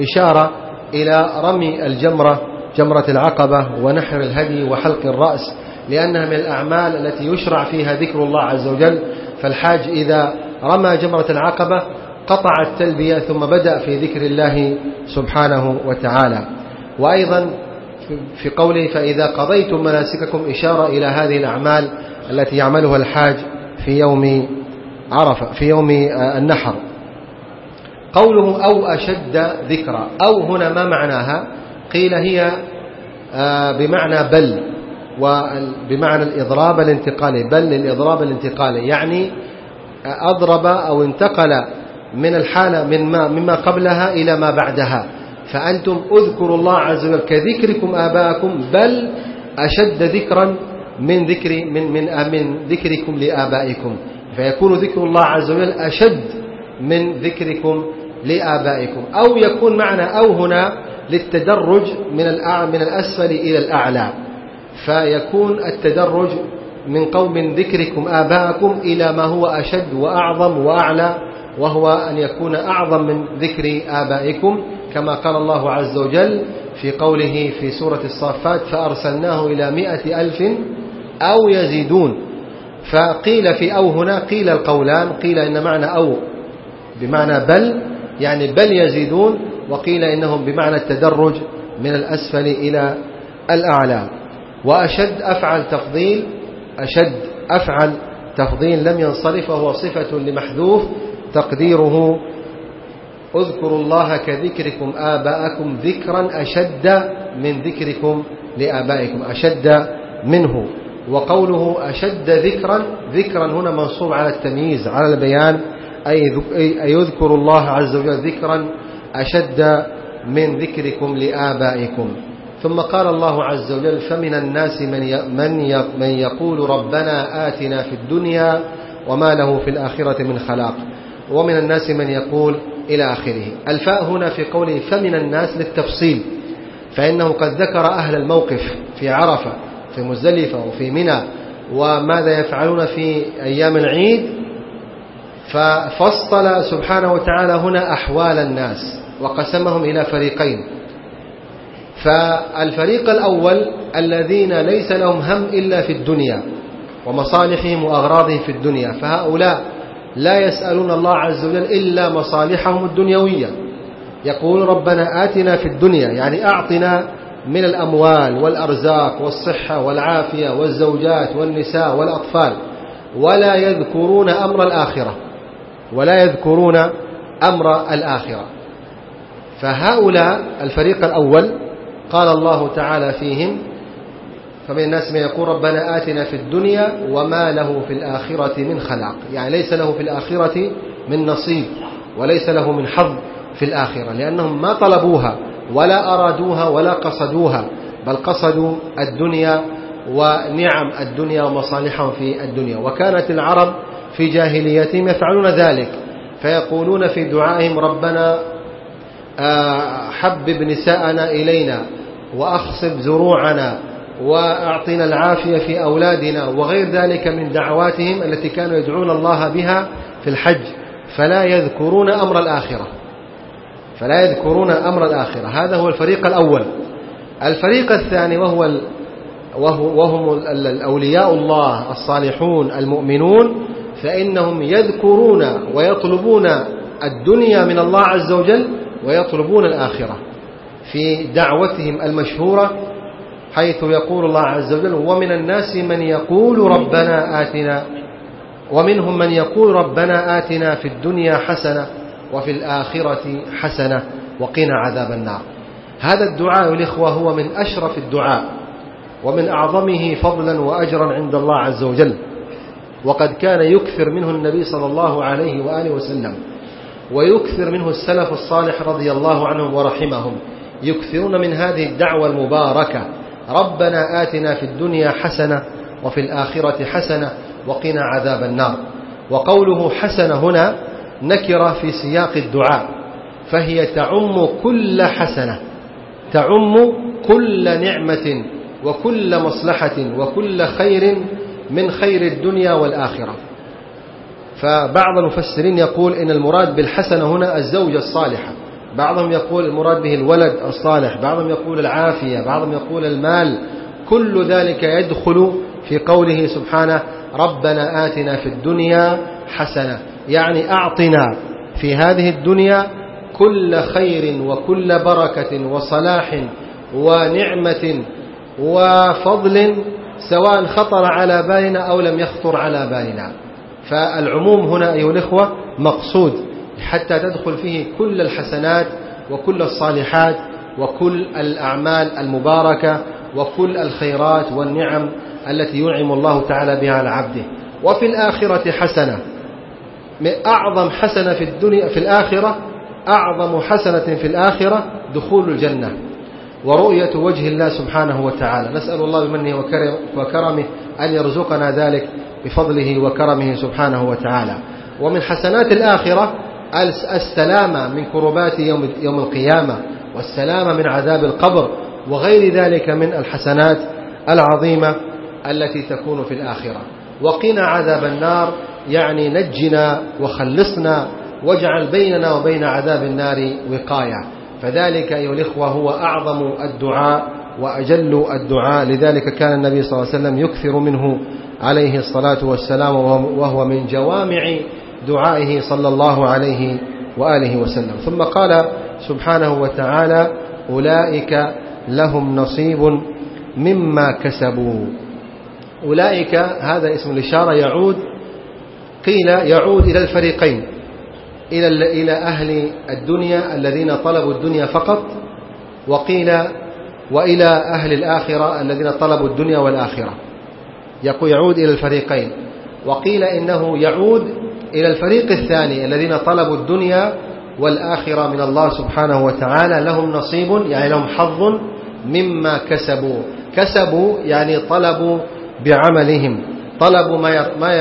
إشارة إلى رمي الجمرة جمرة العقبة ونحر الهدي وحلق الرأس لأنها من الأعمال التي يشرع فيها ذكر الله عز وجل. فالحاج إذا رمى جمرة العقبة قطع التلبية ثم بدأ في ذكر الله سبحانه وتعالى. وأيضا في قوله فإذا قضيتم مناسككم إشارة إلى هذه الأعمال التي يعملها الحاج في يوم عرفة في يوم آه، النحر. قوله أو أشد ذكرى أو هنا ما معناها؟ قيل هي آه، بمعنى بل وبمعنى الإضراب الانتقالي بل للإضراب الانتقالي. يعني أضرب أو انتقل من الحالة من ما مما قبلها إلى ما بعدها. فأنتم اذكروا الله عز وجل كذكركم آباءكم بل أشد ذكرا من ذكر من من من ذكركم لآبائكم. فيكون ذكر الله عز وجل أشد من ذكركم لآبائكم أو يكون معنى أو هنا للتدرج من من الأسفل إلى الأعلى. فيكون التدرج من قوم ذكركم آباءكم إلى ما هو أشد وأعظم وأعلى وهو أن يكون أعظم من ذكر آبائكم كما قال الله عز وجل في قوله في سورة الصافات فأرسلناه إلى مئة ألف أو يزيدون فقيل في أو هنا قيل القولان قيل إن معنى أو بمعنى بل يعني بل يزيدون وقيل إنهم بمعنى التدرج من الأسفل إلى الأعلى. وأشد أفعل تفضيل أشد أفعل تفضيل لم ينصرف وهو صفة لمحذوف تقديره اذكروا الله كذكركم آباءكم ذكرا أشد من ذكركم لآبائكم أشد منه. وقوله أشد ذكرا ذكرا هنا منصوب على التمييز على البيان أي يذكر الله عز وجل ذكرا أشد من ذكركم لآبائكم. ثم قال الله عز وجل فمن الناس من من من يقول ربنا آتنا في الدنيا وما له في الآخرة من خلاق. ومن الناس من يقول إلى آخره. الفاء هنا في قوله فمن الناس للتفصيل فإنه قد ذكر أهل الموقف في عرفة. في مزدلفة وفي منى وماذا يفعلون في أيام العيد ففصل سبحانه وتعالى هنا أحوال الناس وقسمهم إلى فريقين. فالفريق الأول الذين ليس لهم هم إلا في الدنيا ومصالحهم وأغراضهم في الدنيا فهؤلاء لا يسألون الله عز وجل إلا مصالحهم الدنيوية. يقول ربنا آتنا في الدنيا يعني أعطنا من الأموال والأرزاق والصحة والعافية والزوجات والنساء والأطفال ولا يذكرون أمر الآخرة ولا يذكرون أمر الآخرة. فهؤلاء الفريق الأول قال الله تعالى فيهم فمن الناس من يقول ربنا آتنا في الدنيا وما له في الآخرة من خلاق. يعني ليس له في الآخرة من نصيب وليس له من حظ في الآخرة لأنهم ما طلبوها ولا أرادوها ولا قصدوها بل قصدوا الدنيا ونعم الدنيا ومصالحهم في الدنيا. وكانت العرب في جاهليتهم يفعلون ذلك فيقولون في دعائهم ربنا آه، حبب نساءنا إلينا وأخصب زروعنا وأعطنا العافية في أولادنا وغير ذلك من دعواتهم التي كانوا يدعون الله بها في الحج فلا يذكرون أمر الآخرة. فلا يذكرون أمر الآخرة. هذا هو الفريق الأول. الفريق الثاني وهو وهم الأولياء الله الصالحون المؤمنون فإنهم يذكرون ويطلبون الدنيا من الله عز وجل ويطلبون الآخرة في دعوتهم المشهورة حيث يقول الله عز وجل ومن الناس من يقول ربنا آتنا ومنهم من يقول ربنا آتنا في الدنيا حسنة وفي الآخرة حسنة وقنا عذاب النار. هذا الدعاء الإخوة هو من أشرف الدعاء ومن أعظمه فضلا وأجرا عند الله عز وجل. وقد كان يكثر منه النبي صلى الله عليه وآله وسلم ويكثر منه السلف الصالح رضي الله عنهم ورحمهم. يكثرون من هذه الدعوة المباركة. ربنا آتنا في الدنيا حسنة وفي الآخرة حسنة وقنا عذاب النار. وقوله حسنة هنا نكرة في سياق الدعاء فهي تعم كل حسنة تعم كل نعمة وكل مصلحة وكل خير من خير الدنيا والآخرة. فبعض المفسرين يقول إن المراد بالحسنة هنا الزوجة الصالحة بعضهم يقول المراد به الولد الصالح بعضهم يقول العافية بعضهم يقول المال كل ذلك يدخل في قوله سبحانه ربنا آتنا في الدنيا حسنة يعني أعطنا في هذه الدنيا كل خير وكل بركة وصلاح ونعمة وفضل سواء خطر على بالنا أو لم يخطر على بالنا. فالعموم هنا أيها الإخوة مقصود حتى تدخل فيه كل الحسنات وكل الصالحات وكل الأعمال المباركة وكل الخيرات والنعم التي ينعم الله تعالى بها على عبده. وفي الآخرة حسنة. أعظم حسنة في الدنيا في الآخرة أعظم حسنة في الآخرة دخول الجنة ورؤية وجه الله سبحانه وتعالى. نسأل الله بمنه وكرمه أن يرزقنا ذلك بفضله وكرمه سبحانه وتعالى. ومن حسنات الآخرة السلامة من كربات يوم, يوم القيامة والسلامة من عذاب القبر وغير ذلك من الحسنات العظيمة التي تكون في الآخرة. وقنا عذاب النار. يعني نجنا وخلصنا واجعل بيننا وبين عذاب النار وقاية. فذلك أيها الإخوة هو أعظم الدعاء وأجل الدعاء. لذلك كان النبي صلى الله عليه وسلم يكثر منه عليه الصلاة والسلام وهو من جوامع دعائه صلى الله عليه وآله وسلم. ثم قال سبحانه وتعالى أولئك لهم نصيب مما كسبوا. أولئك هذا اسم الإشارة يعود قيل يعود إلى الفريقين. إلى إلى أهل الدنيا الذين طلبوا الدنيا فقط وقيل وإلى أهل الآخرة الذين طلبوا الدنيا والآخرة. يقول يعود إلى الفريقين. وقيل إنه يعود إلى الفريق الثاني الذين طلبوا الدنيا والآخرة من الله سبحانه وتعالى. لهم نصيب يعني لهم حظ مما كسبوا. كسبوا يعني طلبوا بعملهم. طلبوا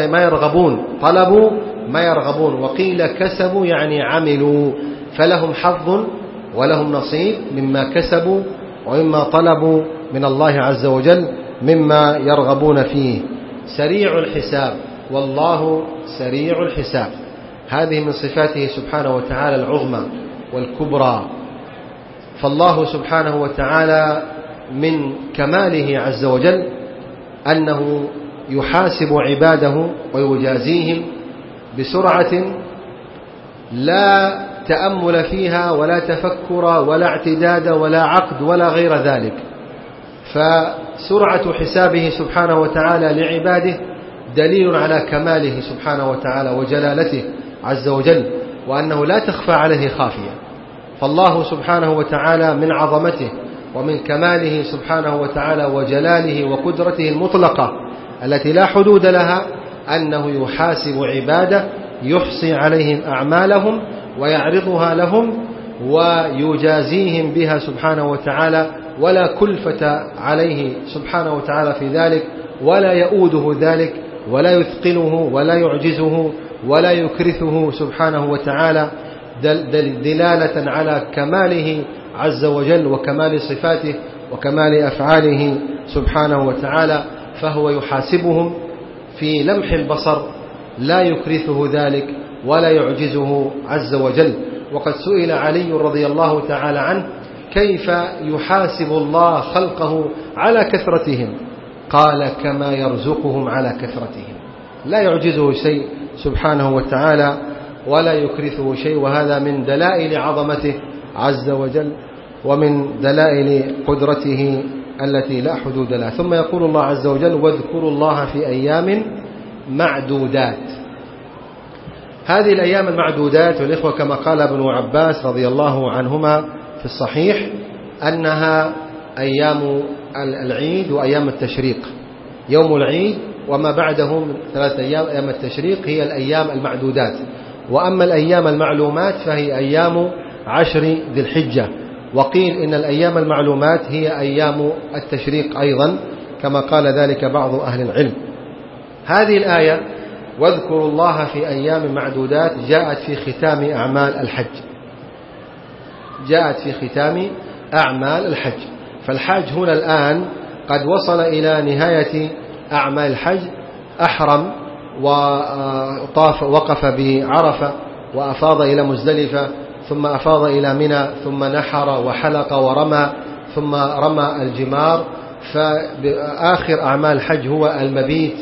ما يرغبون. طلبوا ما يرغبون. وقيل كسبوا يعني عملوا. فلهم حظ ولهم نصيب مما كسبوا ومما طلبوا من الله عز وجل مما يرغبون فيه. سريع الحساب. والله سريع الحساب. هذه من صفاته سبحانه وتعالى العظمى والكبرى. فالله سبحانه وتعالى من كماله عز وجل أنه يحاسب عباده ويجازيهم بسرعة لا تأمل فيها ولا تفكر ولا اعتداد ولا عقد ولا غير ذلك. فسرعة حسابه سبحانه وتعالى لعباده دليل على كماله سبحانه وتعالى وجلالته عز وجل وأنه لا تخفى عليه خافية. فالله سبحانه وتعالى من عظمته ومن كماله سبحانه وتعالى وجلاله وقدرته المطلقة التي لا حدود لها أنه يحاسب عباده يحصي عليهم أعمالهم ويعرضها لهم ويجازيهم بها سبحانه وتعالى ولا كلفة عليه سبحانه وتعالى في ذلك ولا يؤوده ذلك ولا يثقله ولا يعجزه ولا يكرثه سبحانه وتعالى دلالة على كماله عز وجل وكمال صفاته وكمال أفعاله سبحانه وتعالى. فهو يحاسبهم في لمح البصر لا يكرثه ذلك ولا يعجزه عز وجل. وقد سئل علي رضي الله تعالى عنه كيف يحاسب الله خلقه على كثرتهم؟ قال كما يرزقهم على كثرتهم. لا يعجزه شيء سبحانه وتعالى ولا يكرثه شيء وهذا من دلائل عظمته عز وجل ومن دلائل قدرته التي لا حدود لها. ثم يقول الله عز وجل واذكروا الله في أيام معدودات. هذه الأيام المعدودات والإخوة كما قال ابن عباس رضي الله عنهما في الصحيح أنها أيام العيد وأيام التشريق. يوم العيد وما بعده من ثلاثة أيام أيام التشريق هي الأيام المعدودات. وأما الأيام المعلومات فهي أيام عشر ذي الحجة. وقيل إن الأيام المعلومات هي أيام التشريق أيضا كما قال ذلك بعض أهل العلم. هذه الآية واذكروا الله في أيام معدودات جاءت في ختام أعمال الحج. جاءت في ختام أعمال الحج. فالحاج هنا الآن قد وصل إلى نهاية أعمال الحج أحرم وطاف وقف بعرفة وأفاض إلى مزدلفة ثم أفاض إلى منى ثم نحر وحلق ورمى ثم رمى الجمار. فآخر أعمال الحج هو المبيت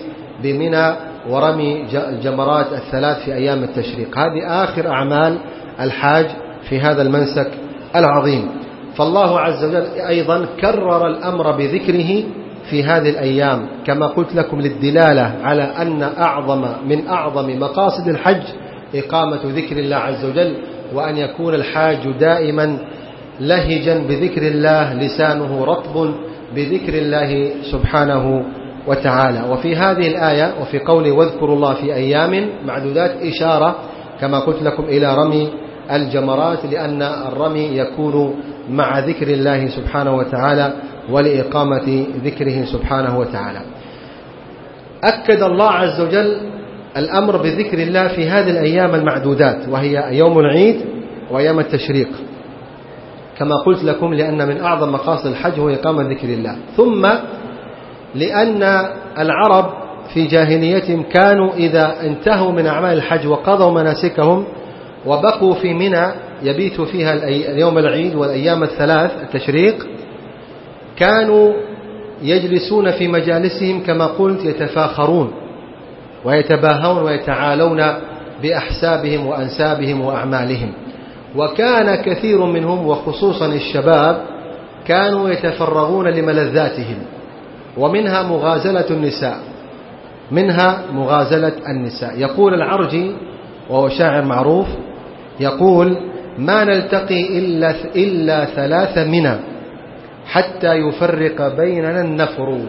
بمنى ورمي الجمرات الثلاث في أيام التشريق. هذه آخر أعمال الحاج في هذا المنسك العظيم. فالله عز وجل أيضا كرر الأمر بذكره في هذه الأيام. كما قلت لكم للدلالة على أن أعظم من أعظم مقاصد الحج إقامة ذكر الله عز وجل وأن يكون الحاج دائما لهجا بذكر الله لسانه رطب بذكر الله سبحانه وتعالى. وفي هذه الآية وفي قوله واذكروا الله في أيام معدودات إشارة كما قلت لكم إلى رمي الجمرات لأن الرمي يكون مع ذكر الله سبحانه وتعالى ولإقامة ذكره سبحانه وتعالى. أكد الله عز وجل الأمر بذكر الله في هذه الأيام المعدودات وهي يوم العيد وأيام التشريق. كما قلت لكم لأن من أعظم مقاصد الحج هو إقامة ذكر الله. ثم لأن العرب في جاهليتهم كانوا إذا انتهوا من أعمال الحج وقضوا مناسكهم وبقوا في منى يبيت فيها اليوم العيد والأيام الثلاث التشريق كانوا يجلسون في مجالسهم كما قلت يتفاخرون. ويتباهون ويتعالون بأحسابهم وأنسابهم وأعمالهم. وكان كثير منهم وخصوصا الشباب كانوا يتفرغون لملذاتهم ومنها مغازلة النساء. منها مغازلة النساء. يقول العرجي وهو شاعر معروف يقول ما نلتقي إلا, إلا ثلاث منى حتى يفرق بيننا النفر.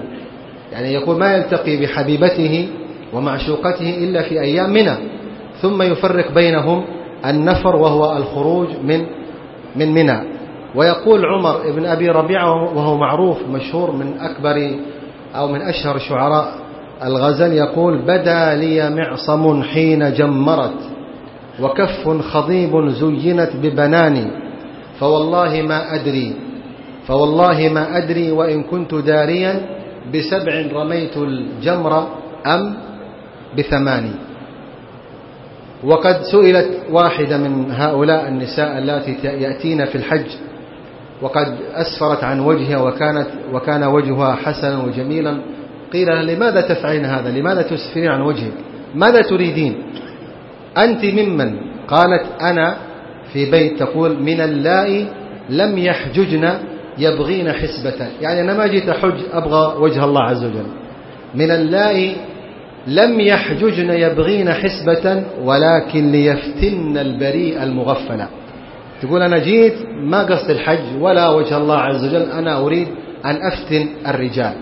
يعني يقول ما يلتقي بحبيبته ومعشوقته إلا في أيام منى ثم يفرق بينهم النفر وهو الخروج من من منى. ويقول عمر بن أبي ربيعة وهو معروف مشهور من أكبر أو من أشهر شعراء الغزل يقول بدا لي معصم حين جمرت وكف خضيب زينت ببناني فوالله ما أدري فوالله ما أدري وإن كنت داريا بسبع رميت الجمر أم بثماني. وقد سئلت واحدة من هؤلاء النساء اللاتي يأتين في الحج وقد أسفرت عن وجهها وكانت وكان وجهها حسنا وجميلا. قيل لها لماذا تفعلين هذا؟ لماذا تسفرين عن وجهك؟ ماذا تريدين؟ أنت ممن؟ قالت أنا في بيت تقول من اللائي لم يحججن يبغين حسبة. يعني أنا ما جيت أحج أبغى وجه الله عز وجل. من اللائي لم يحججن يبغين حسبة ولكن ليفتن البريء المغفل. تقول أنا جيت ما قصد الحج ولا وجه الله عز وجل أنا أريد أن أفتن الرجال.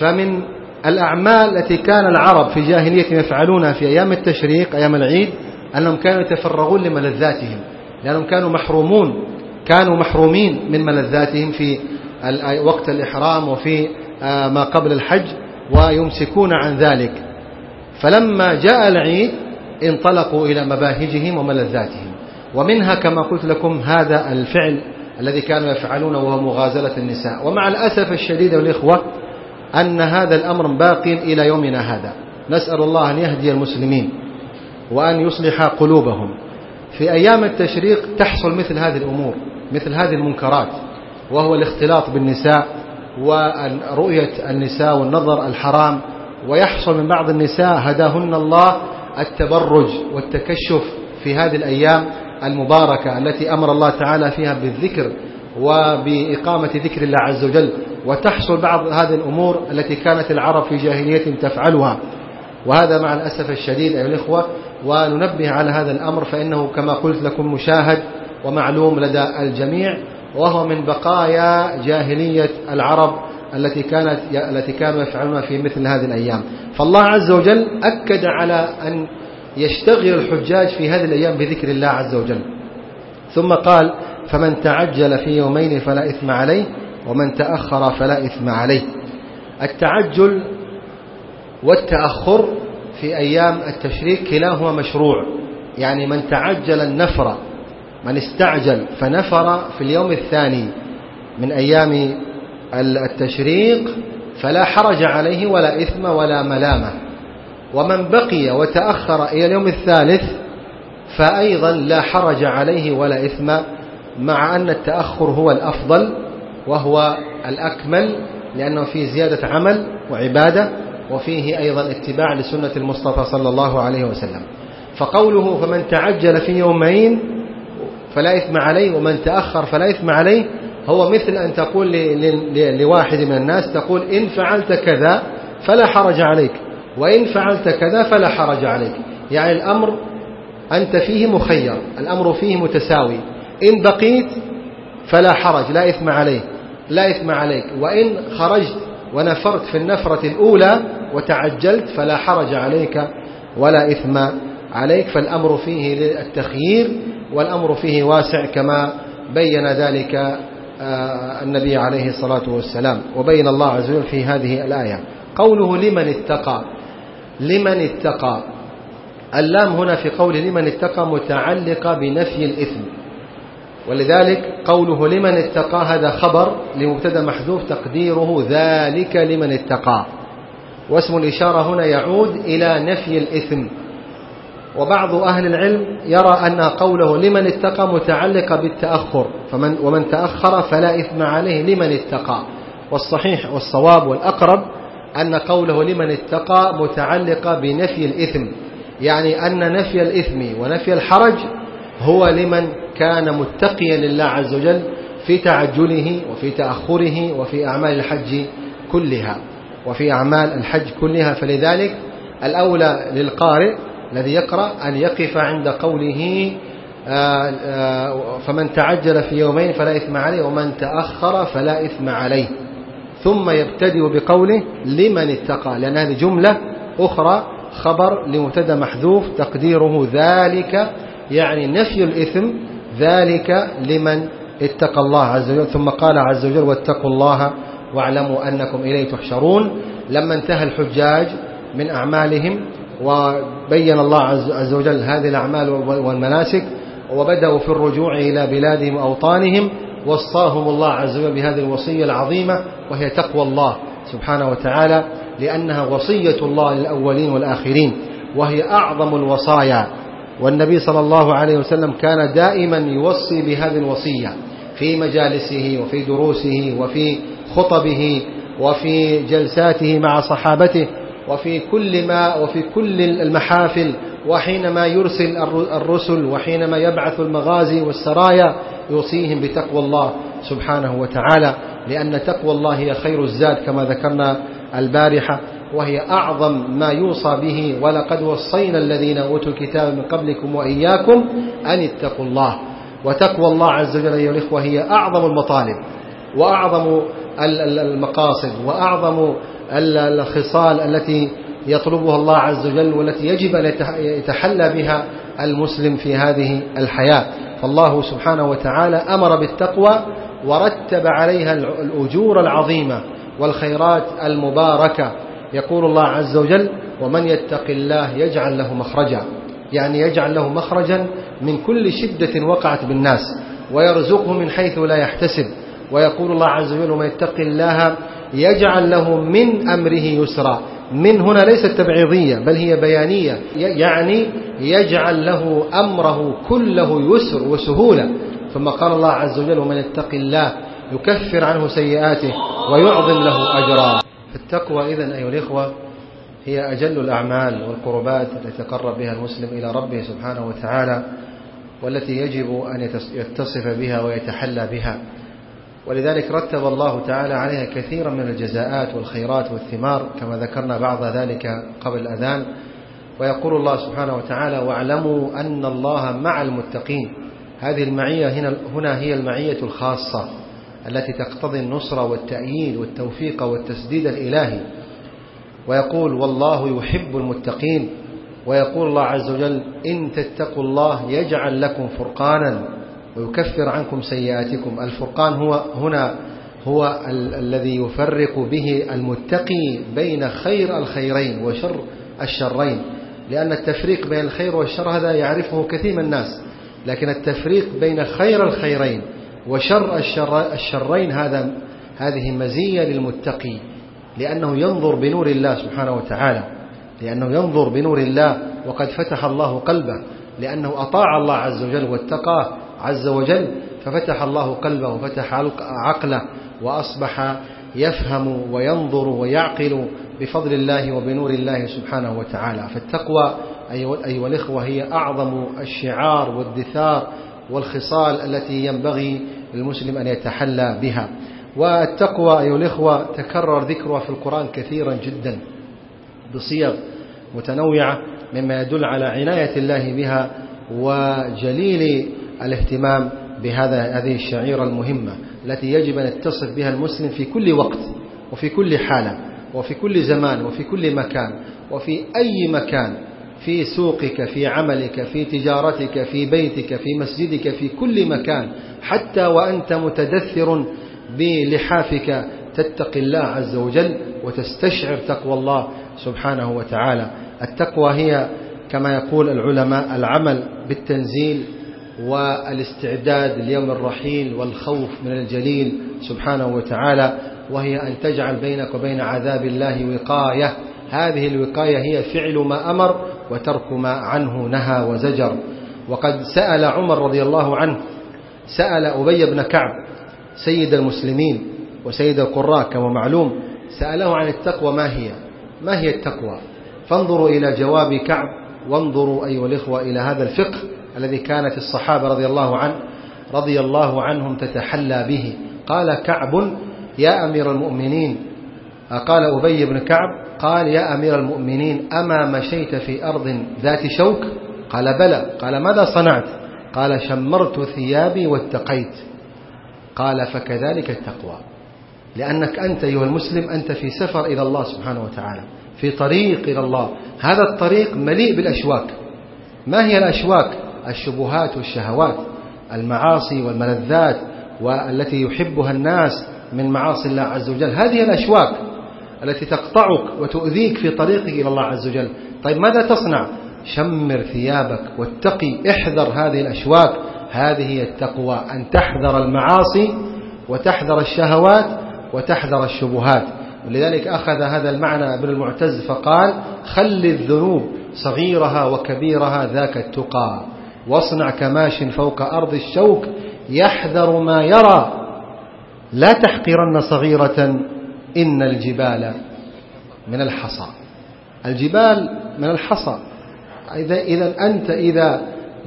فمن الأعمال التي كان العرب في جاهلية يفعلونها في أيام التشريق أيام العيد أنهم كانوا يتفرغون لملذاتهم لأنهم كانوا محرومون كانوا محرومين من ملذاتهم في وقت الإحرام وفي آه، ما قبل الحج ويمسكون عن ذلك. فلما جاء العيد انطلقوا إلى مباهجهم وملذاتهم. ومنها كما قلت لكم هذا الفعل الذي كانوا يفعلونه وهو مغازلة النساء. ومع الأسف الشديد والإخوة أن هذا الأمر باق إلى يومنا هذا. نسأل الله أن يهدي المسلمين وأن يصلح قلوبهم. في أيام التشريق تحصل مثل هذه الأمور مثل هذه المنكرات وهو الاختلاط بالنساء ورؤية النساء والنظر الحرام ويحصل من بعض النساء هداهن الله التبرج والتكشف في هذه الأيام المباركة التي أمر الله تعالى فيها بالذكر وبإقامة ذكر الله عز وجل. وتحصل بعض هذه الأمور التي كانت العرب في جاهليتهم تفعلها. وهذا مع الأسف الشديد أيها الإخوة. وننبه على هذا الأمر فإنه كما قلت لكم مشاهد ومعلوم لدى الجميع. وهو من بقايا جاهلية العرب التي كانت التي كانوا يفعلونها في مثل هذه الأيام. فالله عز وجل أكد على أن يشتغل الحجاج في هذه الأيام بذكر الله عز وجل. ثم قال فمن تعجل في يومين فلا إثم عليه ومن تأخر فلا إثم عليه. التعجل والتأخر في أيام التشريك كلاهما مشروع. يعني من تعجل النفر من استعجل فنفر في اليوم الثاني من أيام التشريق فلا حرج عليه ولا إثم ولا ملامة. ومن بقي وتأخر إلى اليوم الثالث فأيضا لا حرج عليه ولا إثم مع أن التأخر هو الأفضل وهو الأكمل لأنه فيه زيادة عمل وعبادة وفيه أيضا اتباع لسنة المصطفى صلى الله عليه وسلم. فقوله فمن تعجل في يومين فلا إثم عليه ومن تأخر فلا إثم عليه هو مثل أن تقول لواحد من الناس تقول إن فعلت كذا فلا حرج عليك وإن فعلت كذا فلا حرج عليك. يعني الأمر أنت فيه مخير الأمر فيه متساوي. إن بقيت فلا حرج لا إثم عليه لا إثم عليك. وإن خرجت ونفرت في النفرة الأولى وتعجلت فلا حرج عليك ولا إثم عليك. فالأمر فيه للتخيير والأمر فيه واسع كما بين ذلك النبي عليه الصلاة والسلام. وبين الله عز وجل في هذه الآية. قوله لمن اتقى. لمن اتقى. اللام هنا في قول لمن اتقى متعلقة بنفي الإثم. ولذلك قوله لمن اتقى هذا خبر لمبتدأ محذوف تقديره ذلك لمن اتقى. واسم الإشارة هنا يعود إلى نفي الإثم. وبعض أهل العلم يرى أن قوله لمن اتقى متعلقة بالتأخر فمن ومن تأخر فلا إثم عليه لمن اتقى. والصحيح والصواب والأقرب أن قوله لمن اتقى متعلقة بنفي الإثم يعني أن نفي الإثم ونفي الحرج هو لمن كان متقيا لله عز وجل في تعجله وفي تأخره وفي أعمال الحج كلها وفي أعمال الحج كلها. فلذلك الأولى للقارئ الذي يقرأ أن يقف عند قوله آه، آه، فمن تعجل في يومين فلا إثم عليه ومن تأخر فلا إثم عليه. ثم يبتدئ بقوله لمن اتقى لأن هذه جملة أخرى خبر لمبتدأ محذوف تقديره ذلك يعني نفي الإثم ذلك لمن اتقى الله عز وجل. ثم قال عز وجل واتقوا الله واعلموا أنكم إليه تحشرون. لما انتهى الحجاج من أعمالهم وبين الله عز وجل هذه الأعمال والمناسك وبدأوا في الرجوع إلى بلادهم وأوطانهم وصاهم الله عز وجل بهذه الوصية العظيمة وهي تقوى الله سبحانه وتعالى لأنها وصية الله للأولين والآخرين وهي أعظم الوصايا. والنبي صلى الله عليه وسلم كان دائما يوصي بهذه الوصية في مجالسه وفي دروسه وفي خطبه وفي جلساته مع صحابته وفي كل ما وفي كل المحافل وحينما يرسل الرسل وحينما يبعث المغازي والسرايا يوصيهم بتقوى الله سبحانه وتعالى لأن تقوى الله هي خير الزاد كما ذكرنا البارحة وهي أعظم ما يوصى به ولقد وصينا الذين أوتوا الكتاب من قبلكم وإياكم أن اتقوا الله. وتقوى الله عز وجل أيها الإخوة هي أعظم المطالب وأعظم المقاصد وأعظم الخصال التي يطلبها الله عز وجل والتي يجب أن يتحلى بها المسلم في هذه الحياة. فالله سبحانه وتعالى أمر بالتقوى ورتب عليها الأجور العظيمة والخيرات المباركة. يقول الله عز وجل ومن يتق الله يجعل له مخرجا. يعني يجعل له مخرجا من كل شدة وقعت بالناس ويرزقه من حيث لا يحتسب. ويقول الله عز وجل ومن يتق الله يجعل له من أمره يسرا. من هنا ليست تبعيضية بل هي بيانية. يعني يجعل له أمره كله يسر وسهولة. ثم قال الله عز وجل ومن يتق الله يكفر عنه سيئاته ويعظم له أجرا. التقوى إذن أيها الإخوة هي أجل الأعمال والقربات التي يتقرب بها المسلم إلى ربه سبحانه وتعالى والتي يجب أن يتصف بها ويتحلى بها. ولذلك رتب الله تعالى عليها كثيرا من الجزاءات والخيرات والثمار كما ذكرنا بعض ذلك قبل الأذان. ويقول الله سبحانه وتعالى واعلموا أن الله مع المتقين. هذه المعية هنا, هي المعية الخاصة التي تقتضي النصرة والتأييد والتوفيق والتسديد الإلهي. ويقول والله يحب المتقين. ويقول الله عز وجل إن تتقوا الله يجعل لكم فرقانا. ويكفر عنكم سيئاتكم. الفرقان هو هنا هو ال الذي يفرق به المتقي بين خير الخيرين وشر الشرين لأن التفريق بين الخير والشر هذا يعرفه كثير من الناس لكن التفريق بين خير الخيرين وشر الشر الشرين هذا هذه مزية للمتقي لأنه ينظر بنور الله سبحانه وتعالى لأنه ينظر بنور الله وقد فتح الله قلبه لأنه أطاع الله عز وجل واتقاه عز وجل ففتح الله قلبه وفتح عقله وأصبح يفهم وينظر ويعقل بفضل الله وبنور الله سبحانه وتعالى. فالتقوى أيها الإخوة هي أعظم الشعار والدثار والخصال التي ينبغي للمسلم أن يتحلى بها. والتقوى أيها الإخوة تكرر ذكرها في القرآن كثيرا جدا بصيغ متنوعة مما يدل على عناية الله بها وجليل الاهتمام بهذا هذه الشعيرة المهمة التي يجب أن يتصف بها المسلم في كل وقت وفي كل حالة وفي كل زمان وفي كل مكان وفي أي مكان في سوقك في عملك في تجارتك في بيتك في مسجدك في كل مكان حتى وأنت متدثر بلحافك تتقي الله عز وجل وتستشعر تقوى الله سبحانه وتعالى. التقوى هي كما يقول العلماء العمل بالتنزيل والاستعداد ليوم الرحيل والخوف من الجليل سبحانه وتعالى وهي أن تجعل بينك وبين عذاب الله وقاية. هذه الوقاية هي فعل ما أمر وترك ما عنه نهى وزجر. وقد سأل عمر رضي الله عنه سأل أبي بن كعب سيد المسلمين وسيد القراء كما معلوم سأله عن التقوى ما هي؟ ما هي التقوى؟ فانظروا إلى جواب كعب وانظروا أيها الإخوة إلى هذا الفقه. الذي كانت الصحابة رضي الله عنه رضي الله عنهم تتحلى به. قال كعب يا أمير المؤمنين. قال أبي بن كعب قال يا أمير المؤمنين أما مشيت في أرض ذات شوك؟ قال بلى. قال ماذا صنعت؟ قال شمرت ثيابي واتقيت. قال فكذلك التقوى. لأنك أنت أيها المسلم أنت في سفر إلى الله سبحانه وتعالى في طريق إلى الله. هذا الطريق مليء بالأشواك. ما هي الأشواك؟ الشبهات والشهوات المعاصي والملذات والتي يحبها الناس من معاصي الله عز وجل. هذه الأشواك التي تقطعك وتؤذيك في طريقك إلى الله عز وجل. طيب ماذا تصنع؟ شمر ثيابك واتقي احذر هذه الأشواك. هذه هي التقوى أن تحذر المعاصي وتحذر الشهوات وتحذر الشبهات. ولذلك أخذ هذا المعنى ابن المعتز فقال خل الذنوب صغيرها وكبيرها ذاك التقى. واصنع كماش فوق أرض الشوك يحذر ما يرى. لا تحقرن صغيرة إن الجبال من الحصى. الجبال من الحصى. إذا, إذا أنت إذا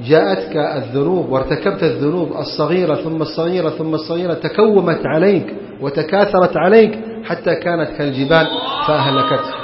جاءتك الذنوب وارتكبت الذنوب الصغيرة ثم الصغيرة ثم الصغيرة تكومت عليك وتكاثرت عليك حتى كانت كالجبال فأهلكتك.